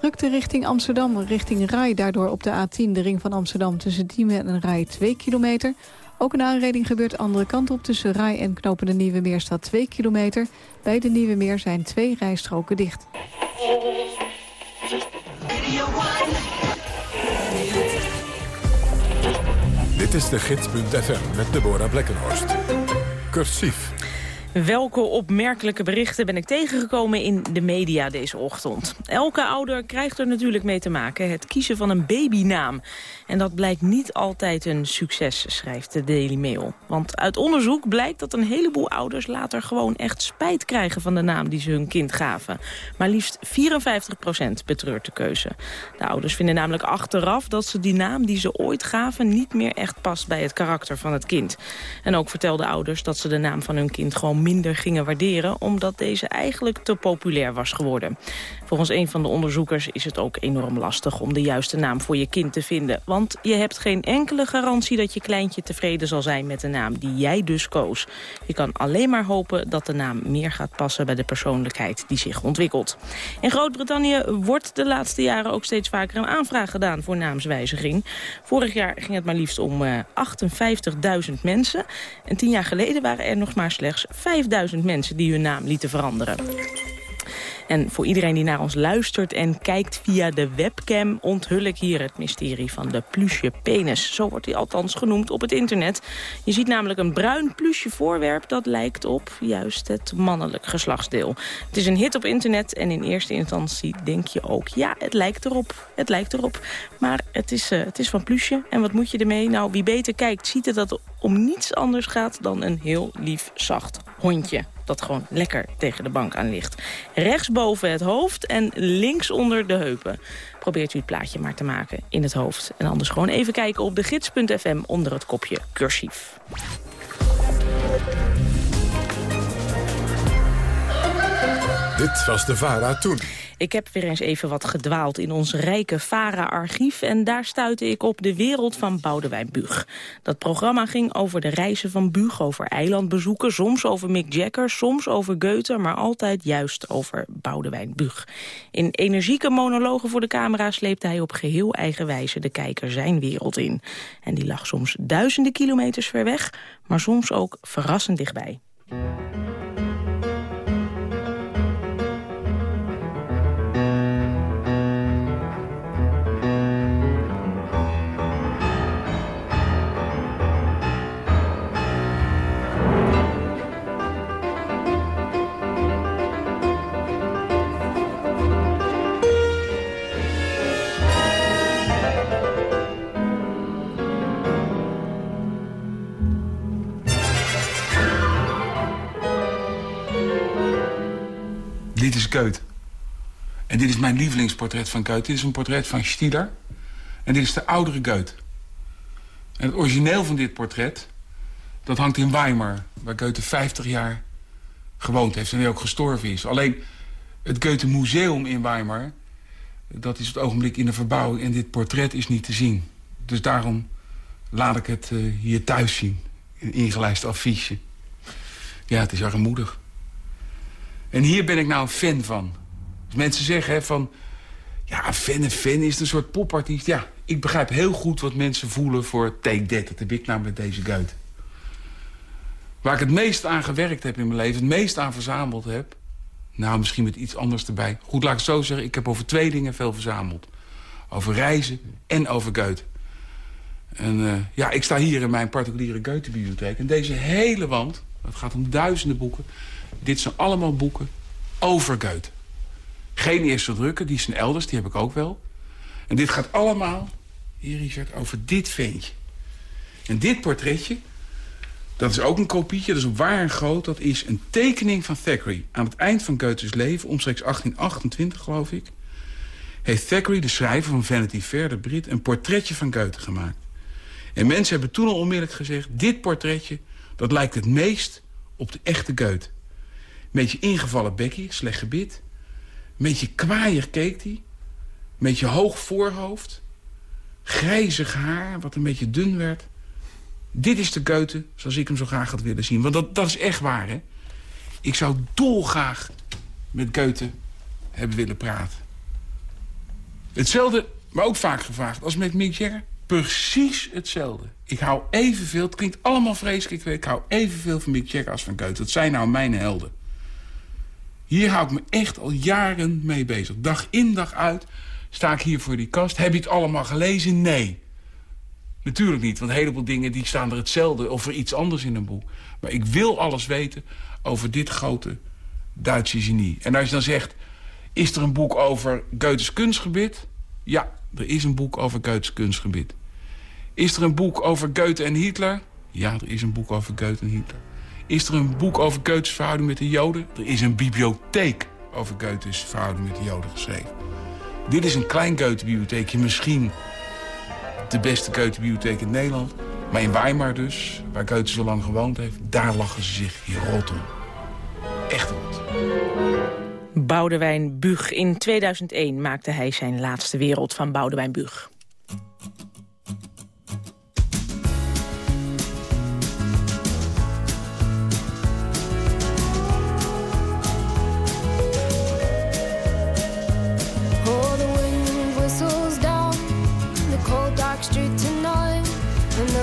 Drukte richting Amsterdam, richting Rai. Daardoor op de A10, de ring van Amsterdam... tussen Diemen en Rai 2 kilometer. Ook een aanreding gebeurt andere kant op tussen Rai en Knopen de Nieuwe Meer staat 2 kilometer. Bij de Nieuwe Meer zijn twee rijstroken dicht. Dit is de gids.fm met Deborah Blekkenhorst. Cursief. Welke opmerkelijke berichten ben ik tegengekomen in de media deze ochtend? Elke ouder krijgt er natuurlijk mee te maken, het kiezen van een babynaam. En dat blijkt niet altijd een succes, schrijft de Daily Mail. Want uit onderzoek blijkt dat een heleboel ouders later gewoon echt spijt krijgen van de naam die ze hun kind gaven. Maar liefst 54% betreurt de keuze. De ouders vinden namelijk achteraf dat ze die naam die ze ooit gaven niet meer echt past bij het karakter van het kind. En ook vertelden ouders dat ze de naam van hun kind gewoon minder gingen waarderen... omdat deze eigenlijk te populair was geworden. Volgens een van de onderzoekers is het ook enorm lastig... om de juiste naam voor je kind te vinden. Want je hebt geen enkele garantie dat je kleintje tevreden zal zijn... met de naam die jij dus koos. Je kan alleen maar hopen dat de naam meer gaat passen... bij de persoonlijkheid die zich ontwikkelt. In Groot-Brittannië wordt de laatste jaren ook steeds vaker een aanvraag gedaan... voor naamswijziging. Vorig jaar ging het maar liefst om 58.000 mensen. En tien jaar geleden waren er nog maar slechts 5000 mensen die hun naam lieten veranderen. En voor iedereen die naar ons luistert en kijkt via de webcam... onthul ik hier het mysterie van de plusje penis. Zo wordt hij althans genoemd op het internet. Je ziet namelijk een bruin plusje voorwerp... dat lijkt op juist het mannelijk geslachtsdeel. Het is een hit op internet en in eerste instantie denk je ook... ja, het lijkt erop, het lijkt erop. Maar het is, uh, het is van plusje. En wat moet je ermee? Nou, wie beter kijkt ziet het dat het om niets anders gaat... dan een heel lief, zacht hondje dat gewoon lekker tegen de bank aan ligt. Rechtsboven het hoofd en links onder de heupen. Probeert u het plaatje maar te maken in het hoofd. En anders gewoon even kijken op de gids.fm onder het kopje cursief. Dit was de VARA toen. Ik heb weer eens even wat gedwaald in ons rijke VARA-archief... en daar stuitte ik op De Wereld van Boudewijn Buug. Dat programma ging over de reizen van Buug, over eilandbezoeken... soms over Mick Jagger, soms over Goethe... maar altijd juist over Boudewijn Buug. In energieke monologen voor de camera sleepte hij op geheel eigen wijze... de kijker zijn wereld in. En die lag soms duizenden kilometers ver weg... maar soms ook verrassend dichtbij. Dit is Keut. En dit is mijn lievelingsportret van Keut. Dit is een portret van Stieler. En dit is de oudere Keut. En het origineel van dit portret... dat hangt in Weimar, waar Goethe 50 jaar gewoond heeft... en hij ook gestorven is. Alleen het Goethe Museum in Weimar... dat is het ogenblik in de verbouwing... en dit portret is niet te zien. Dus daarom laat ik het uh, hier thuis zien. Een ingelijst affiche. Ja, het is armoedig. En hier ben ik nou een fan van. Als mensen zeggen hè, van... Ja, fan, een fan is een soort popartiest. Ja, ik begrijp heel goed wat mensen voelen voor Take That. Dat heb ik nou met deze guit. Waar ik het meest aan gewerkt heb in mijn leven... het meest aan verzameld heb... nou, misschien met iets anders erbij. Goed, laat ik het zo zeggen. Ik heb over twee dingen veel verzameld. Over reizen en over Goethe. En uh, ja, ik sta hier in mijn particuliere Goethe-bibliotheek. En deze hele wand, het gaat om duizenden boeken... Dit zijn allemaal boeken over Goethe. Geen eerste drukken, die zijn elders, die heb ik ook wel. En dit gaat allemaal, hier Richard, over dit ventje. En dit portretje, dat is ook een kopietje, dat is op waar en groot. Dat is een tekening van Thackeray. Aan het eind van Goethe's leven, omstreeks 1828 geloof ik... heeft Thackeray, de schrijver van Vanity Fair, de Brit... een portretje van Goethe gemaakt. En mensen hebben toen al onmiddellijk gezegd... dit portretje, dat lijkt het meest op de echte Goethe. Beetje ingevallen bekkie, slecht gebit. Beetje kwaaier keek hij. Beetje hoog voorhoofd. Grijzig haar, wat een beetje dun werd. Dit is de Goethe zoals ik hem zo graag had willen zien. Want dat, dat is echt waar, hè. Ik zou dolgraag met Goethe hebben willen praten. Hetzelfde, maar ook vaak gevraagd, als met Mick Jagger. Precies hetzelfde. Ik hou evenveel, het klinkt allemaal vreselijk, ik weet, ik hou evenveel van Mick Jagger als van Goethe. Dat zijn nou mijn helden. Hier hou ik me echt al jaren mee bezig. Dag in, dag uit sta ik hier voor die kast. Heb je het allemaal gelezen? Nee. Natuurlijk niet, want een heleboel dingen die staan er hetzelfde... of er iets anders in een boek. Maar ik wil alles weten over dit grote Duitse genie. En als je dan zegt, is er een boek over Goethes kunstgebied? Ja, er is een boek over Goethes kunstgebied. Is er een boek over Goethe en Hitler? Ja, er is een boek over Goethe en Hitler. Is er een boek over Goethes verhouding met de Joden? Er is een bibliotheek over Goethes verhouding met de Joden geschreven. Dit is een klein Goethe-bibliotheekje. Misschien de beste Goethe-bibliotheek in Nederland. Maar in Weimar dus, waar Goethe zo lang gewoond heeft... daar lachen ze zich hier rot om. Echt rot. Boudewijn Bug. In 2001 maakte hij zijn laatste wereld van Boudewijn Bug.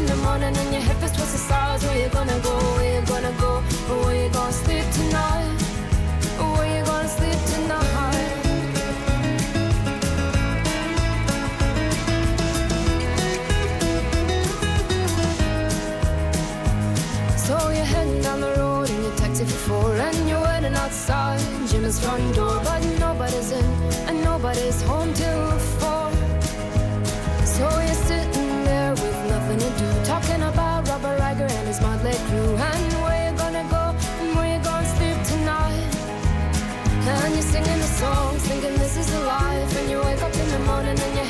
In the morning and your hip is twisted sides. Where you gonna go? Where you gonna go? Where you gonna sleep tonight? Where you gonna sleep tonight? So you're heading down the road in your taxi for four, and you're waiting outside Jim's front door, but nobody's in and nobody's home till singing the song, thinking this is the life. And you wake up in the morning and you're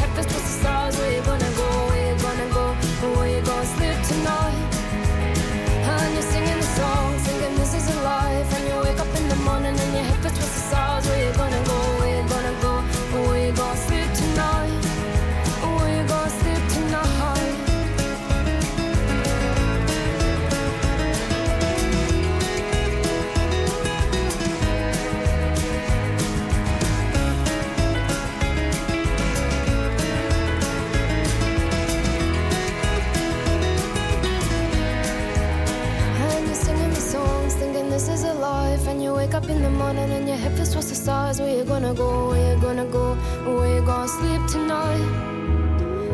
stars. Where you gonna go? Where you gonna go? Where you gonna sleep tonight?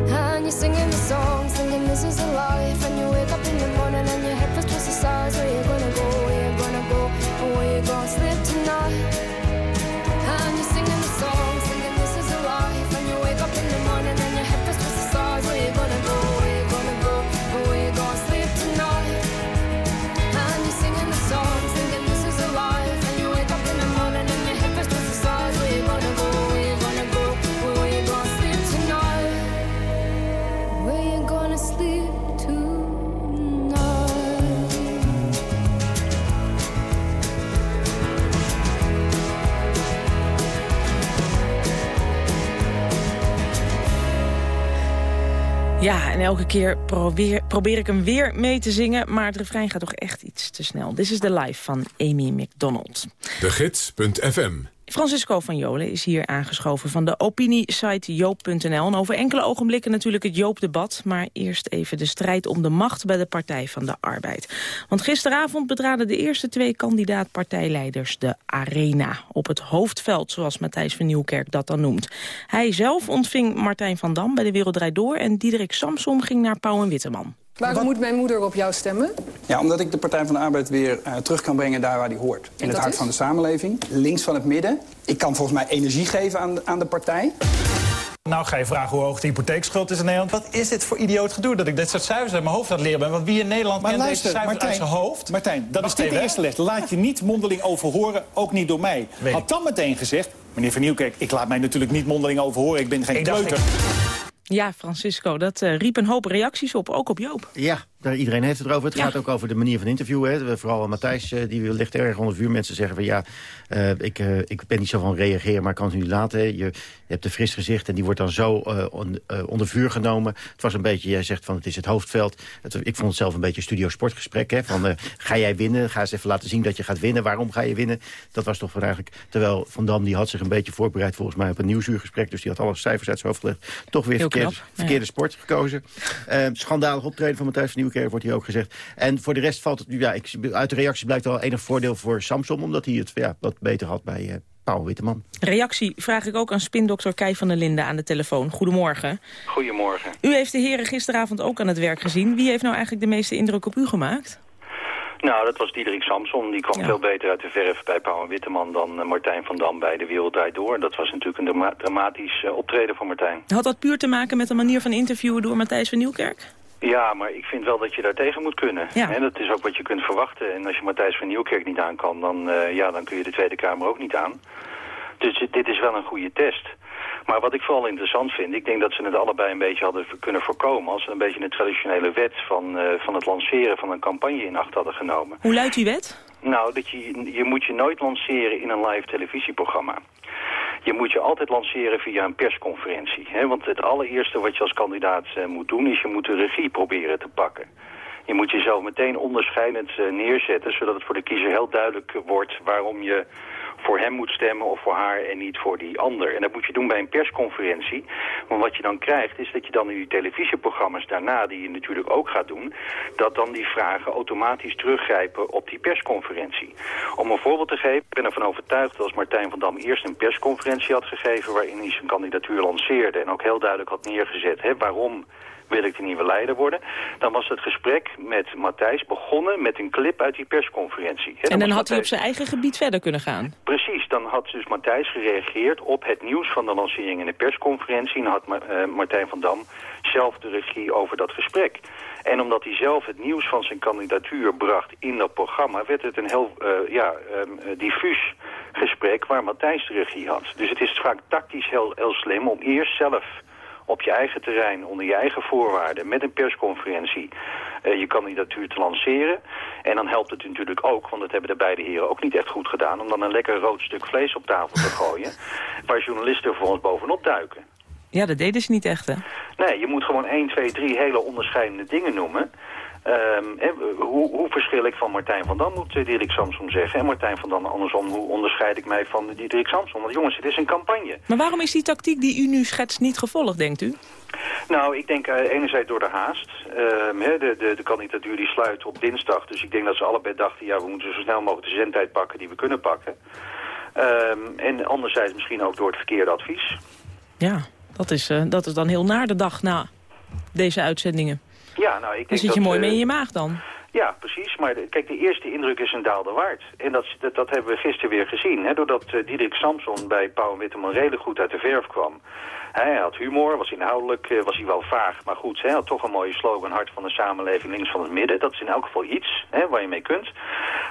And you're singing the song, thinking this is a life. And you wake up in the morning and your head feels towards the. Where you gonna go? Where you gonna go? Where you gonna sleep tonight? En elke keer probeer, probeer ik hem weer mee te zingen... maar het refrein gaat toch echt iets te snel. Dit is de live van Amy McDonald. De Gids.fm Francisco van Jolen is hier aangeschoven van de opiniesite joop.nl. En over enkele ogenblikken natuurlijk het Joop-debat. Maar eerst even de strijd om de macht bij de Partij van de Arbeid. Want gisteravond betraden de eerste twee kandidaat-partijleiders de arena. Op het hoofdveld, zoals Matthijs van Nieuwkerk dat dan noemt. Hij zelf ontving Martijn van Dam bij de Wereld Door... en Diederik Samsom ging naar Pauw en Witteman. Waarom moet mijn moeder op jou stemmen? Ja, omdat ik de Partij van de Arbeid weer uh, terug kan brengen daar waar die hoort. In het hart is? van de samenleving, links van het midden. Ik kan volgens mij energie geven aan de, aan de partij. Nou ga je vragen hoe hoog de hypotheekschuld is in Nederland. Wat is dit voor idioot gedoe dat ik dit soort cijfers uit mijn hoofd aan het leren ben? Want wie in Nederland Maar kent luister, deze cijfers Martijn, uit zijn hoofd? Martijn, dat is dit even, eerste les. Laat je niet mondeling overhoren, ook niet door mij. Weet Had dan meteen gezegd, meneer Van Nieuwkerk... ik laat mij natuurlijk niet mondeling overhoren, ik ben geen Ik dacht, kleuter. Ja, Francisco, dat eh, riep een hoop reacties op, ook op Joop. Ja, iedereen heeft het erover. Het Ja. gaat ook over de manier van interviewen. Hè. Vooral Matthijs, eh, die ligt erg onder vuur. Mensen zeggen van ja, eh, ik, eh, ik ben niet zo van reageren, maar ik kan het niet laten. Je, je hebt een fris gezicht en die wordt dan zo on- onder vuur genomen. Het was een beetje, jij zegt van het is het hoofdveld. Het, ik vond het zelf een beetje een studio sportgesprek. Hè, van ga jij winnen? Ga eens even laten zien dat je gaat winnen. Waarom ga je winnen? Dat was toch eigenlijk... Terwijl Van Dam die had zich een beetje voorbereid volgens mij op een nieuwsuurgesprek. Dus die had alle cijfers uit zijn hoofd gelegd. Toch weer verkeerde, ja. verkeerde sport gekozen. Schandalig optreden van Matthijs van Nieuwkerk wordt hier ook gezegd. En voor de rest valt het... Ja, ik, uit de reacties blijkt wel enig voordeel voor Samsom... omdat hij het ja, wat beter had bij eh Paul Witteman. Reactie vraag ik ook aan spindokter Kai van der Linden aan de telefoon. Goedemorgen. Goedemorgen. U heeft de heren gisteravond ook aan het werk gezien. Wie heeft nou eigenlijk de meeste indruk op u gemaakt? Nou, dat was Diederik Samson. Die kwam veel beter uit de verf bij Pauw en Witteman dan eh, Martijn van Dam bij De Wereld Draait Door. Dat was natuurlijk een drama- dramatisch eh, optreden van Martijn. Had dat puur te maken met de manier van interviewen door Matthijs van Nieuwkerk? Ja, maar ik vind wel dat je daar tegen moet kunnen. Ja. En dat is ook wat je kunt verwachten. En als je Matthijs van Nieuwkerk niet aan kan, dan, eh, ja, dan kun je de Tweede Kamer ook niet aan. Dus dit- is wel een goede test. Maar wat ik vooral interessant vind, ik denk dat ze het allebei een beetje hadden kunnen voorkomen... als ze een beetje de traditionele wet van, eh, van het lanceren van een campagne in acht hadden genomen. Hoe luidt die wet? Nou, dat je, je moet je nooit lanceren in een live televisieprogramma. Je moet je altijd lanceren via een persconferentie. Hè? Want het allereerste wat je als kandidaat eh, moet doen... is je moet de regie proberen te pakken. Je moet jezelf meteen onderscheidend eh, neerzetten... zodat het voor de kiezer heel duidelijk wordt waarom je voor hem moet stemmen of voor haar en niet voor die ander. En dat moet je doen bij een persconferentie. Want wat je dan krijgt is dat je dan in die televisieprogramma's daarna, die je natuurlijk ook gaat doen, dat dan die vragen automatisch teruggrijpen op die persconferentie. Om een voorbeeld te geven, ik ben ervan overtuigd dat als Martijn van Dam eerst een persconferentie had gegeven waarin hij zijn kandidatuur lanceerde en ook heel duidelijk had neergezet hè, waarom wil ik de nieuwe leider worden, dan was het gesprek met Matthijs begonnen met een clip uit die persconferentie. En dan had hij op zijn eigen gebied verder kunnen gaan. Precies, dan had dus Matthijs gereageerd op het nieuws van de lancering in de persconferentie. En had Ma- eh, Martijn van Dam zelf de regie over dat gesprek. En omdat hij zelf het nieuws van zijn kandidatuur bracht in dat programma... werd het een heel eh, ja, eh, diffuus gesprek waar Matthijs de regie had. Dus het is vaak tactisch heel, heel slim om eerst zelf op je eigen terrein, onder je eigen voorwaarden, met een persconferentie, eh, je kandidatuur te lanceren. En dan helpt het natuurlijk ook, want dat hebben de beide heren ook niet echt goed gedaan, om dan een lekker rood stuk vlees op tafel te gooien, [laughs] waar journalisten vervolgens bovenop duiken. Ja, dat deden ze niet echt, hè? Nee, je moet gewoon 1, 2, 3 hele onderscheidende dingen noemen. Ehm, hoe, hoe verschil ik van Martijn van Dam, moet Dirk Samson zeggen. En Martijn van Dam andersom, hoe onderscheid ik mij van Dirk Samson? Want jongens, het is een campagne. Maar waarom is die tactiek die u nu schetst niet gevolgd, denkt u? Nou, ik denk uh, enerzijds door de haast. Ehm, de, de, de kandidatuur die sluit op dinsdag. Dus ik denk dat ze allebei dachten, ja, we moeten zo snel mogelijk de zendtijd pakken die we kunnen pakken. Ehm, en anderzijds misschien ook door het verkeerde advies. Ja, dat is, uh, dat is dan heel naar de dag na deze uitzendingen. Ja, nou, ik denk dan zit je dat, mooi mee in je maag dan. Ja, precies. Maar de, kijk, de eerste indruk is een daalde waard. En dat, dat, dat hebben we gisteren weer gezien. Hè, doordat uh, Diederik Samson bij Pauw en Witteman redelijk goed uit de verf kwam. Hij had humor, was inhoudelijk, uh, was hij wel vaag. Maar goed, hij had toch een mooie slogan, hart van de samenleving, links van het midden. Dat is in elk geval iets hè, waar je mee kunt.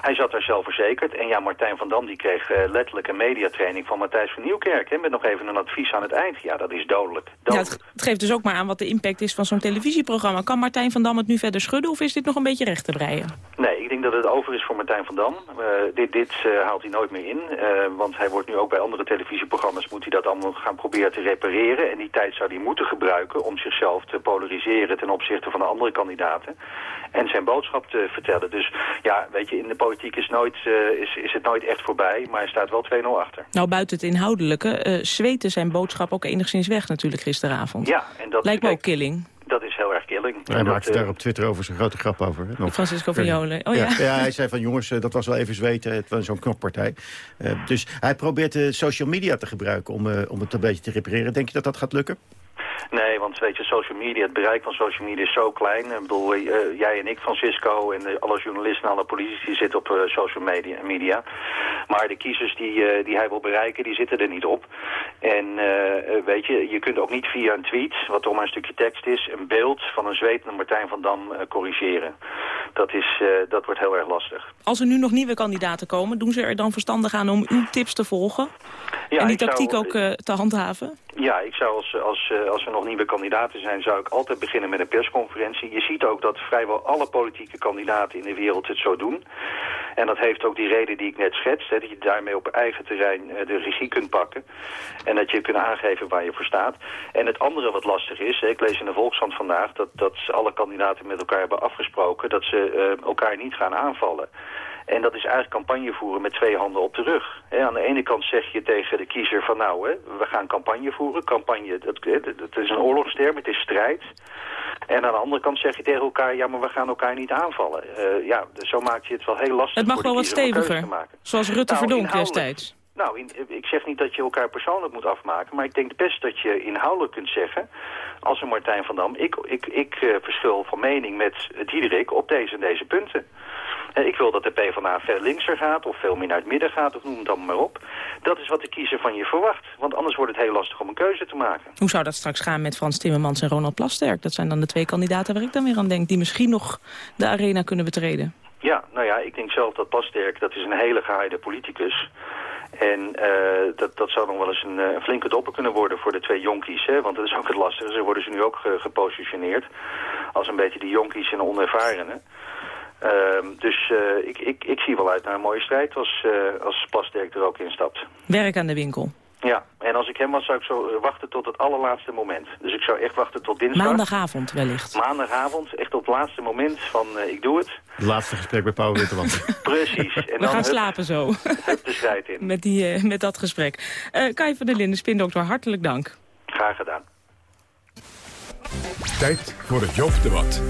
Hij zat daar zelfverzekerd. En ja, Martijn van Dam die kreeg uh, letterlijk een mediatraining van Matthijs van Nieuwkerk. Hè, met nog even een advies aan het eind. Ja, dat is dodelijk. dodelijk. Ja, het, het, geeft dus ook maar aan wat de impact is van zo'n televisieprogramma. Kan Martijn van Dam het nu verder schudden of is dit nog een beetje recht te breien? Nee, ik denk dat het over is voor Martijn van Dam. Uh, dit dit uh, haalt hij nooit meer in. Uh, want hij wordt nu ook bij andere televisieprogramma's... moet hij dat allemaal gaan proberen te repareren. En die tijd zou hij moeten gebruiken om zichzelf te polariseren... ten opzichte van de andere kandidaten. En zijn boodschap te vertellen. Dus ja, weet je, in de politiek is, nooit, is, is het nooit echt voorbij. Maar hij staat wel 2-0 achter. Nou, buiten het inhoudelijke zweette zijn boodschap ook enigszins weg natuurlijk gisteravond. Ja, en dat Lijkt me ook killing. Dat is heel erg killing. Hij dat, maakte daar op Twitter over zijn grote grap over. Hè, nog. Francisco van Jolen. Oh, ja. Ja, ja, hij zei van jongens, dat was wel even zweten. Het was zo'n knokpartij. Uh, dus hij probeert de social media te gebruiken om, uh, om het een beetje te repareren. Denk je dat dat gaat lukken? Nee, want weet je, social media, het bereik van social media is zo klein. Ik bedoel, uh, jij en ik, Francisco, en uh, alle journalisten en alle politici zitten op uh, social media, media. Maar de kiezers die, die hij wil bereiken, die zitten er niet op. En weet je, je kunt ook niet via een tweet, wat toch maar een stukje tekst is, een beeld van een zwetende Martijn van Dam corrigeren. Dat, is, dat wordt heel erg lastig. Als er nu nog nieuwe kandidaten komen, doen ze er dan verstandig aan om uw tips te volgen? Ja, en die tactiek zou, ook te handhaven? Ja, ik zou als, als, als er nog nieuwe kandidaten zijn, zou ik altijd beginnen met een persconferentie. Je ziet ook dat vrijwel alle politieke kandidaten in de wereld het zo doen. En dat heeft ook die reden die ik net schets, hè, dat je daarmee op eigen terrein de regie kunt pakken. En dat je kunt aangeven waar je voor staat. En het andere wat lastig is, hè, ik lees in de Volkskrant vandaag dat, dat alle kandidaten met elkaar hebben afgesproken dat ze uh, elkaar niet gaan aanvallen. En dat is eigenlijk campagne voeren met twee handen op de rug. He, aan de ene kant zeg je tegen de kiezer van nou, hè, we gaan campagne voeren. Campagne, dat, dat is een oorlogsterm, het is strijd. En aan de andere kant zeg je tegen elkaar, ja, maar we gaan elkaar niet aanvallen. Uh, ja, zo maak je het wel heel lastig Het mag wel wat steviger, zoals Rutte nou, verdonk destijds. Nou, in, ik zeg niet dat je elkaar persoonlijk moet afmaken, maar ik denk best dat je inhoudelijk kunt zeggen, als een Martijn van Dam, ik, ik, ik uh, verschil van mening met Diederik op deze en deze punten. Ik wil dat de PvdA veel linkser gaat of veel meer naar het midden gaat of noem het dan maar op. Dat is wat de kiezer van je verwacht. Want anders wordt het heel lastig om een keuze te maken. Hoe zou dat straks gaan met Frans Timmermans en Ronald Plasterk? Dat zijn dan de twee kandidaten waar ik dan weer aan denk... die misschien nog de arena kunnen betreden. Ja, nou ja, ik denk zelf dat Plasterk, dat is een hele gehaaide politicus. En uh, dat, dat zou nog wel eens een, een flinke dopper kunnen worden voor de twee jonkies. Hè? Want dat is ook het lastige. Ze worden ze nu ook ge gepositioneerd als een beetje die jonkies en onervarenen. Uh, dus uh, ik, ik, ik zie wel uit naar een mooie strijd als, uh, als Plasterk er ook in stapt. Werk aan de winkel. Ja, en als ik hem was zou ik zo wachten tot het allerlaatste moment. Dus ik zou echt wachten tot dinsdag. Maandagavond wellicht. Maandagavond, echt op het laatste moment van uh, ik doe het. Het laatste gesprek bij Pauw Witteland. [laughs] Precies. En We dan gaan hup, slapen zo. hup de strijd in. met, die, uh, met dat gesprek. Uh, Kai van der Linden, spindokter, hartelijk dank. Graag gedaan. Tijd voor het Joop-debat.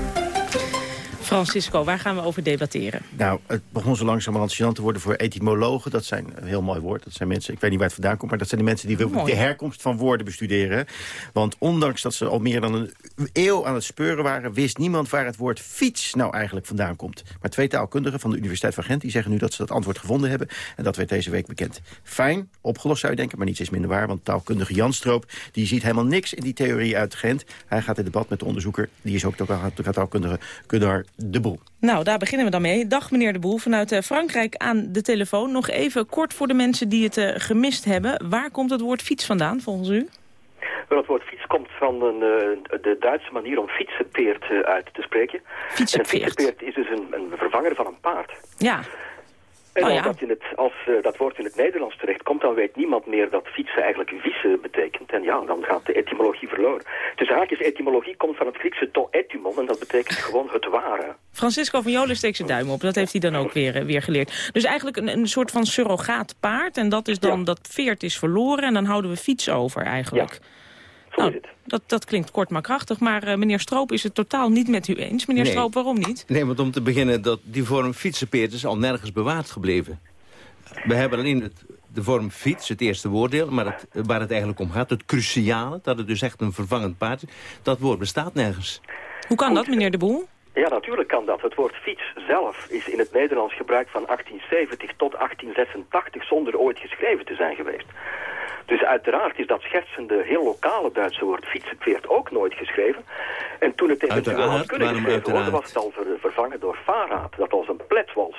Francisco, waar gaan we over debatteren? Nou, het begon zo langzamerhand gênant te worden voor etymologen. Dat zijn een heel mooi woord. Dat zijn mensen, ik weet niet waar het vandaan komt... maar dat zijn de mensen die de herkomst van woorden bestuderen. Want ondanks dat ze al meer dan een eeuw aan het speuren waren... wist niemand waar het woord fiets nou eigenlijk vandaan komt. Maar twee taalkundigen van de Universiteit van Gent... die zeggen nu dat ze dat antwoord gevonden hebben. En dat werd deze week bekend. Fijn, opgelost zou je denken, maar niets is minder waar. Want taalkundige Jan Stroop die ziet helemaal niks in die theorie uit Gent. Hij gaat in debat met de onderzoeker. Die is ook taalkundige Gunnar de Boel. Nou, daar beginnen we dan mee. Dag meneer de Boel, vanuit uh, Frankrijk aan de telefoon. Nog even kort voor de mensen die het uh, gemist hebben. Waar komt het woord fiets vandaan, volgens u? Wel, het woord fiets komt van een, uh, de Duitse manier om fietsenpeert uit te spreken. Fietsenpeert. En een fietsenpeert is dus een, een vervanger van een paard. Ja. En Nou als, ja. dat, in het, als eh, dat woord in het Nederlands terechtkomt, dan weet niemand meer dat fietsen eigenlijk vissen betekent. En ja, dan gaat de etymologie verloren. Dus haakjes etymologie komt van het Griekse to etymon en dat betekent gewoon het ware. Francisco van Jolen steekt zijn duim op. Dat heeft hij dan ook weer, eh, weer geleerd. Dus eigenlijk een, een soort van surrogaat paard. En dat is dan, dat veert is verloren en dan houden we fiets over eigenlijk. Nou, dat, dat klinkt kort maar krachtig. Maar eh, meneer Stroop is het totaal niet met u eens. Meneer Nee. Stroop, waarom niet? Nee, want om te beginnen, dat die vorm fietsenpeert is al nergens bewaard gebleven. We hebben alleen het, de vorm fiets, het eerste woorddeel, maar het, waar het eigenlijk om gaat, het cruciale, dat het dus echt een vervangend paard is, dat woord bestaat nergens. Hoe kan dat, meneer De Boel? Ja, natuurlijk kan dat. Het woord fiets zelf is in het Nederlands gebruikt van 1870 tot 1886 zonder ooit geschreven te zijn geweest. Dus uiteraard is dat schertsende, heel lokale Duitse woord fietsenpeert ook nooit geschreven. En toen het eventueel had Uiteraard, kunnen waarom geschreven worden, was het al ver- vervangen door Fahrrad. Dat als een pletwals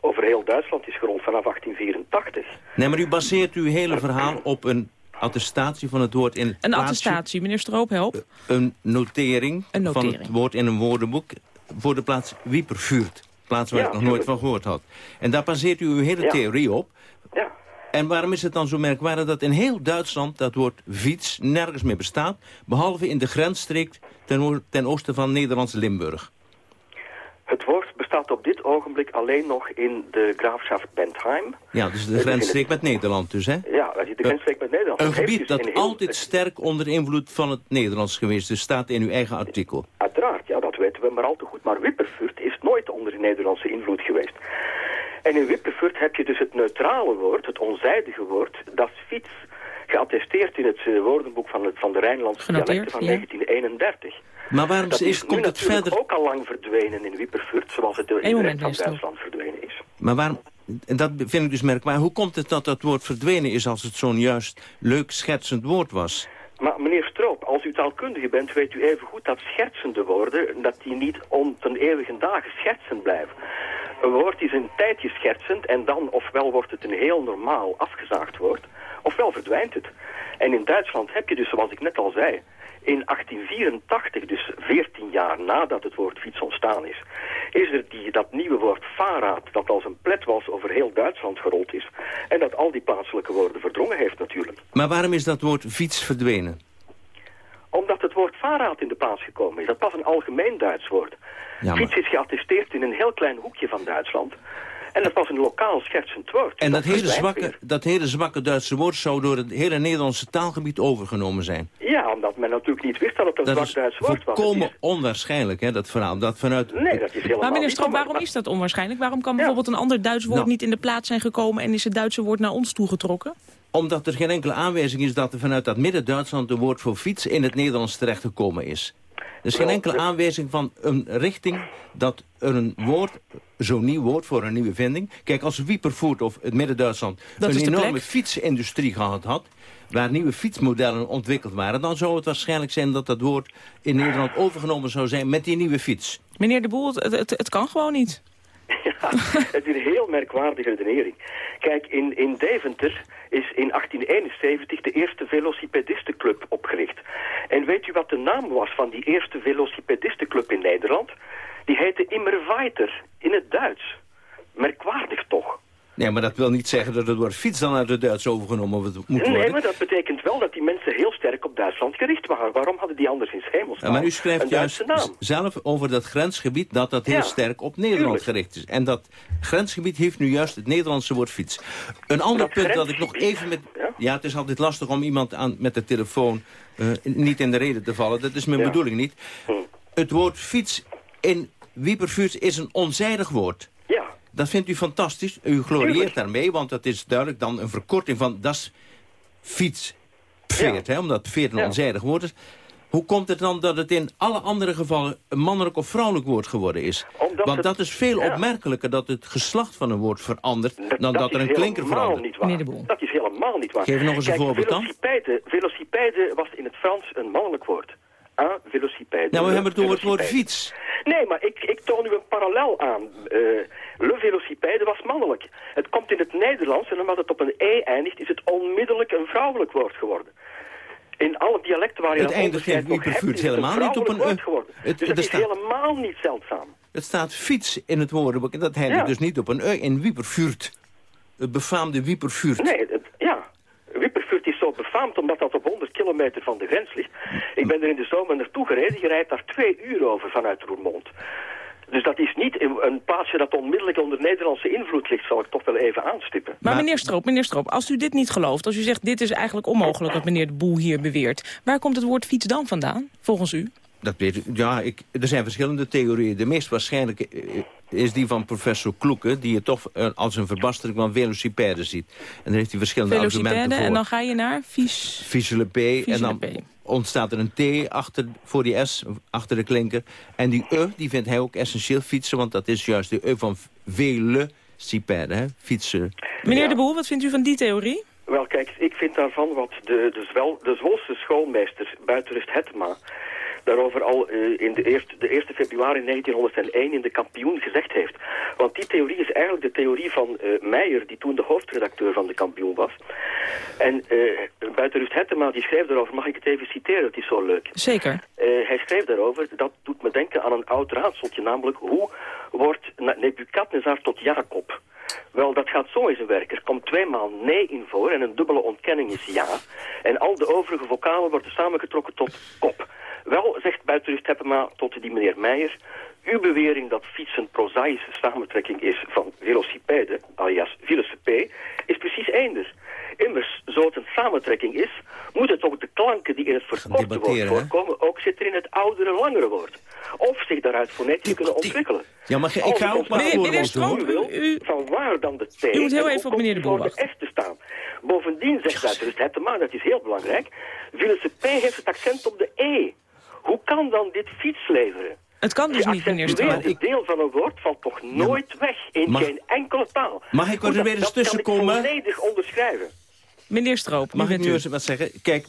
over heel Duitsland is gerold vanaf 1884. Nee, maar u baseert uw hele verhaal op een attestatie van het woord in het Een plaatsje- attestatie, meneer Stroop, help. Een notering, Een van het woord in een woordenboek voor de plaats Wiepervuurt. Plaats waar Ja, ik nog nooit van gehoord had. En daar baseert u uw hele Ja. theorie op. Ja. En waarom is het dan zo merkwaardig dat in heel Duitsland dat woord fiets nergens meer bestaat, behalve in de grensstreek ten, oosten van Nederlands Limburg? Het woord bestaat op dit ogenblik alleen nog in de graafschap Bentheim. Ja, dus de in grensstreek met Nederland dus, hè? Ja, dat is de grensstreek met Nederland. Een gebied dus dat altijd sterk onder invloed van het Nederlands geweest is, staat in uw eigen artikel. Uiteraard, ja, dat weten we maar al te goed. Maar Wipperfurt is nooit onder de Nederlandse invloed geweest. En in Wipperfurt heb je dus het neutrale woord, het onzijdige woord, dat is fiets, geattesteerd in het eh, woordenboek van, het, van de Rijnlandse dialecten van ja. 1931. Maar waarom Dat is, is nu komt het verder... ook al lang verdwenen in Wipperfurt, zoals het in de moment, rest van. Duitsland verdwenen is. Maar waarom, en dat vind ik dus merkwaardig, hoe komt het dat dat woord verdwenen is als het zo'n juist leuk schetsend woord was? Maar meneer Stroop, als u taalkundige bent, weet u even goed dat schertsende woorden, dat die niet om ten eeuwige dagen schertsend blijven. Een woord is een tijdje schertsend en dan ofwel wordt het een heel normaal afgezaagd woord, ofwel verdwijnt het. En in Duitsland heb je dus, zoals ik net al zei, in 1884, dus 14 jaar nadat het woord fiets ontstaan is, is er die, dat nieuwe woord Fahrrad, dat als een pletwals over heel Duitsland gerold is. En dat al die plaatselijke woorden verdrongen heeft natuurlijk. Maar waarom is dat woord fiets verdwenen? Omdat het woord Fahrrad in de plaats gekomen is. Dat was een algemeen Duits woord. Fiets is geattesteerd in een heel klein hoekje van Duitsland. En dat was een lokaal schertsend woord. En dat hele, zwakke, dat hele zwakke Duitse woord zou door het hele Nederlandse taalgebied overgenomen zijn. Ja, omdat men natuurlijk niet wist dat het een Dat zwak is Duits woord was. volkomen onwaarschijnlijk, hè, dat verhaal. Dat vanuit... Nee, dat is helemaal Maar meneer waarom is dat onwaarschijnlijk? Waarom kan bijvoorbeeld een ander Duits woord Nou. niet in de plaats zijn gekomen... en is het Duitse woord naar ons toegetrokken? Omdat er geen enkele aanwijzing is dat er vanuit dat midden-Duitsland... een woord voor fiets in het Nederlands terechtgekomen is. Er is geen enkele aanwijzing van een richting dat er een woord, zo'n nieuw woord voor een nieuwe vinding... Kijk, als Wiepervoort of het midden-Duitsland Dat een enorme plek. fietsindustrie gehad had... waar nieuwe fietsmodellen ontwikkeld waren... dan zou het waarschijnlijk zijn dat dat woord in Nederland overgenomen zou zijn met die nieuwe fiets. Meneer De Boel, het, het, het kan gewoon niet. [laughs] Ja, het is een heel merkwaardige redenering. Kijk, in, in Deventer is in 1871 de eerste velocipedistenclub opgericht. En weet u wat de naam was van die eerste velocipedistenclub in Nederland? Die heette Immerweiter in het Duits. Merkwaardig toch? Nee, maar dat wil niet zeggen dat het woord fiets dan uit het Duits overgenomen moet worden. Nee, maar dat betekent wel dat die mensen heel sterk op Duitsland gericht waren. Waarom hadden die anders in Ja, hemelsnaam maar u schrijft juist naam? zelf over dat grensgebied dat dat heel Ja, sterk op Nederland tuurlijk. gericht is. En dat grensgebied heeft nu juist het Nederlandse woord fiets. Een ander Dat punt dat ik nog even met... ja? Ja, het is altijd lastig om iemand aan, met de telefoon eh, niet in de reden te vallen. Dat is mijn Ja. bedoeling niet. Hm. Het woord fiets in Wiepervuurt is een onzijdig woord. Ja, Dat vindt u fantastisch. U glorieert daarmee, want dat is duidelijk dan een verkorting van das fiets. Veert, hè, omdat veert een Ja. onzijdig woord is. Hoe komt het dan dat het in alle andere gevallen een mannelijk of vrouwelijk woord geworden is? Omdat Want het- dat is veel ja. opmerkelijker dat het geslacht van een woord verandert... dan dat, er een klinker verandert. Niet waar. Dat is helemaal niet waar. Geef nog eens een voorbeeld dan. velocipede, velocipede was in het Frans een mannelijk woord. Ah, velocipede. Nou, we hebben het over het woord fiets. Nee, maar ik, ik toon u een parallel aan. Eh, le velocipede was mannelijk. Het komt in het Nederlands en omdat het op een e eindigt, is het onmiddellijk een vrouwelijk woord geworden. In alle dialecten waar je Het eindigt in Wiepervuurt het helemaal niet op een woord geworden. Het- dus dat is helemaal niet zeldzaam. Het staat fiets in het woordenboek en dat eindigt Ja. dus niet op een e in Wiepervuurt. het befaamde Wiepervuurt. Nee, het, ja. Wipperfurt is zo befaamd omdat dat op 100 kilometer van de grens ligt. Ik ben er in de zomer naartoe gereden. Je rijdt daar twee uur over vanuit Roermond. Dus dat is niet een plaatsje dat onmiddellijk onder Nederlandse invloed ligt, zal ik toch wel even aanstippen. Maar meneer Stroop, meneer Stroop, als u dit niet gelooft... als u zegt dit is eigenlijk onmogelijk wat meneer de Boel hier beweert... waar komt het woord fiets dan vandaan, volgens u? Dat weet ik. Ja, ik, er zijn verschillende theorieën. De meest waarschijnlijke eh, is die van professor Kloeke... die het toch eh, als een verbastering van velocipede ziet. En daar heeft hij verschillende argumenten Velocipede, voor. en dan ga je naar vies... En dan ontstaat er een T achter, voor die S, achter de klinker. En die E, die vindt hij ook essentieel fietsen... want dat is juist de E van velocipede, hè? Fietsen. Meneer de Boel, wat vindt u van die theorie? Wel, kijk, ik vind daarvan wat de, de, Zwel, de Zwolse schoolmeester Buitenrust Hetma daarover al eh, in de, eerste, de 1 februari 1901 in de kampioen gezegd heeft. Want die theorie is eigenlijk de theorie van eh, Meijer, die toen de hoofdredacteur van de kampioen was. En uh, Buitenrust Hetma die schreef daarover, mag ik het even citeren, het is zo leuk. Zeker. Eh, hij schreef daarover, dat doet me denken aan een oud raadseltje, namelijk hoe wordt Nebukadnezar tot Jacob? Wel, dat gaat zo in zijn werk. Er komt tweemaal nee in voor en een dubbele ontkenning is ja. En al de overige vocalen worden samengetrokken tot kop. Wel, zegt Buitenrust Heppema tot die meneer Meijer... uw bewering dat fietsen prozaïsche samentrekking is van velocipede, alias velocipé, is precies eender. Immers, zo het een samentrekking is, moeten toch de klanken die in het verkorte woord hè? voorkomen ook zitten in het oudere, langere woord. Of zich daaruit fonetisch kunnen ontwikkelen. Ja, maar ik ga het ook maar voor ons u van waar dan de T? U moet heel en even op meneer de Boer voor de F te staan. Bovendien zegt Buitenrust Hettema, dat is heel belangrijk, P heeft het accent op de E. Hoe kan dan dit fiets leveren? Het kan dus niet, meneer Stroop. Het deel van een woord valt toch nooit weg in Mag- geen enkele taal. Mag ik er dat- weer eens dat kan ik tussenkomen? volledig onderschrijven. Meneer Stroop, Mag ik nu u. eens wat zeggen? Kijk,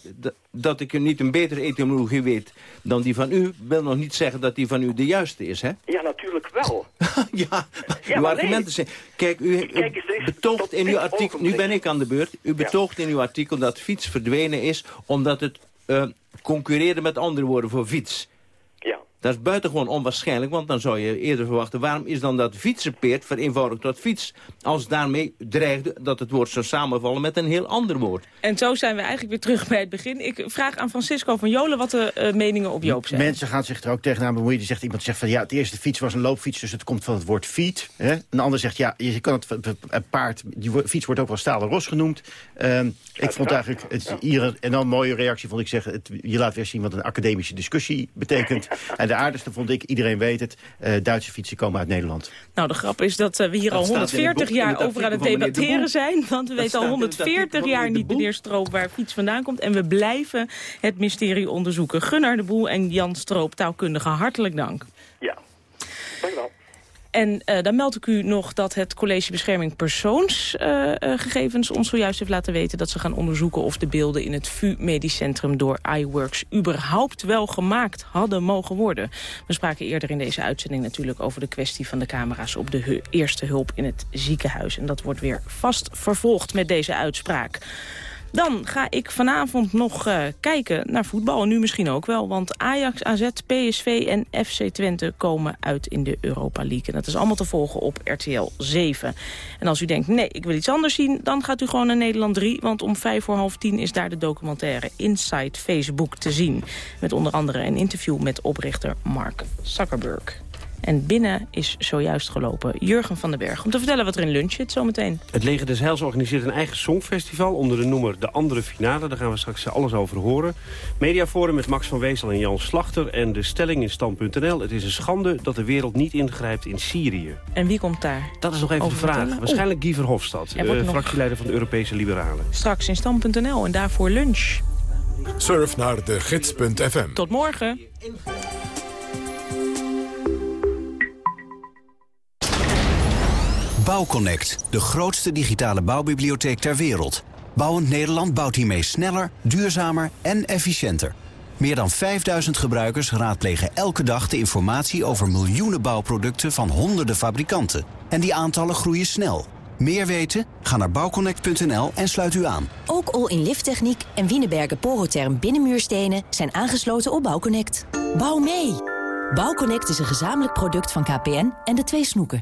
dat ik niet een betere etymologie weet dan die van u... wil nog niet zeggen dat die van u de juiste is, hè? Ja, natuurlijk wel. [laughs] ja, Ja, uw maar argumenten nee. zijn... Kijk, u, u Kijk eens, is betoogt in uw artikel... Nu ben ik aan de beurt. U betoogt in uw artikel dat fiets verdwenen is... omdat het eh, concurreerde met andere woorden voor fiets. Dat is buitengewoon onwaarschijnlijk, want dan zou je eerder verwachten... waarom is dan dat fietsenpeert vereenvoudigd tot fiets... als daarmee dreigde dat het woord zou samenvallen met een heel ander woord. En zo zijn we eigenlijk weer terug bij het begin. Ik vraag aan Francisco van Jolen wat de eh, meningen op Joop zijn. Mensen gaan zich er ook tegenaan bemoeien. Die zegt, iemand zegt van ja, het eerste fiets was een loopfiets, dus het komt van het woord fiets. Hè? Een ander zegt ja, je kan het een paard, die fiets wordt ook wel stalen ros genoemd. Ehm, ik vond eigenlijk, het, hier, en dan een mooie reactie vond ik zeggen, het, je laat weer zien wat een academische discussie betekent. en de aardigste vond ik, iedereen weet het, eh, Duitse fietsen komen uit Nederland. Nou, de grap is dat eh, we hier Dat al staat in het 140 boek, in jaar over aan het De debatteren zijn. Want we weten al staat in het 140 artikel van jaar niet, meneer Stroop, waar fiets vandaan komt. En we blijven het mysterie onderzoeken. Gunnar de Boel en Jan Stroop, taalkundige, hartelijk dank. Ja, dank u wel. En eh, dan meld ik u nog dat het College Bescherming Persoonsgegevens ons zojuist heeft laten weten dat ze gaan onderzoeken of de beelden in het VU Medisch Centrum door iWorks überhaupt wel gemaakt hadden mogen worden. We spraken eerder in deze uitzending natuurlijk over de kwestie van de camera's op de eerste hulp in het ziekenhuis. En dat wordt weer vast vervolgd met deze uitspraak. Dan ga ik vanavond nog eh, kijken naar voetbal. En nu misschien ook wel, want Ajax, AZ, PSV en FC Twente komen uit in de Europa League. En dat is allemaal te volgen op RTL 7. En als u denkt, nee, ik wil iets anders zien, dan gaat u gewoon naar Nederland 3. Want om vijf voor half tien is daar de documentaire Inside Facebook te zien. Met onder andere een interview met oprichter Mark Zuckerberg. En binnen is zojuist gelopen Jurgen van den Berg... om te vertellen wat er in lunch zit zometeen. Het Leger des Heils organiseert een eigen songfestival onder de noemer De Andere Finale. Daar gaan we straks alles over horen. Mediaforum met Max van Wezel en Jan Slachter. En de stelling in stand.nl. Het is een schande dat de wereld niet ingrijpt in Syrië. En wie komt daar? Dat is nog even de vraag. Waarschijnlijk Guy Verhofstadt, Er wordt eh, nog- fractieleider van de Europese Liberalen. Straks in stand.nl en daarvoor lunch. Surf naar de gids.fm. Tot morgen. Bouwconnect, de grootste digitale bouwbibliotheek ter wereld. Bouwend Nederland bouwt hiermee sneller, duurzamer en efficiënter. Meer dan 5000 gebruikers raadplegen elke dag de informatie over miljoenen bouwproducten van honderden fabrikanten. En die aantallen groeien snel. Meer weten? Ga naar bouwconnect.nl en sluit u aan. Ook all-in lifttechniek en Wienerberger Porotherm binnenmuurstenen zijn aangesloten op Bouwconnect. Bouw mee! Bouwconnect is een gezamenlijk product van KPN en de twee snoeken.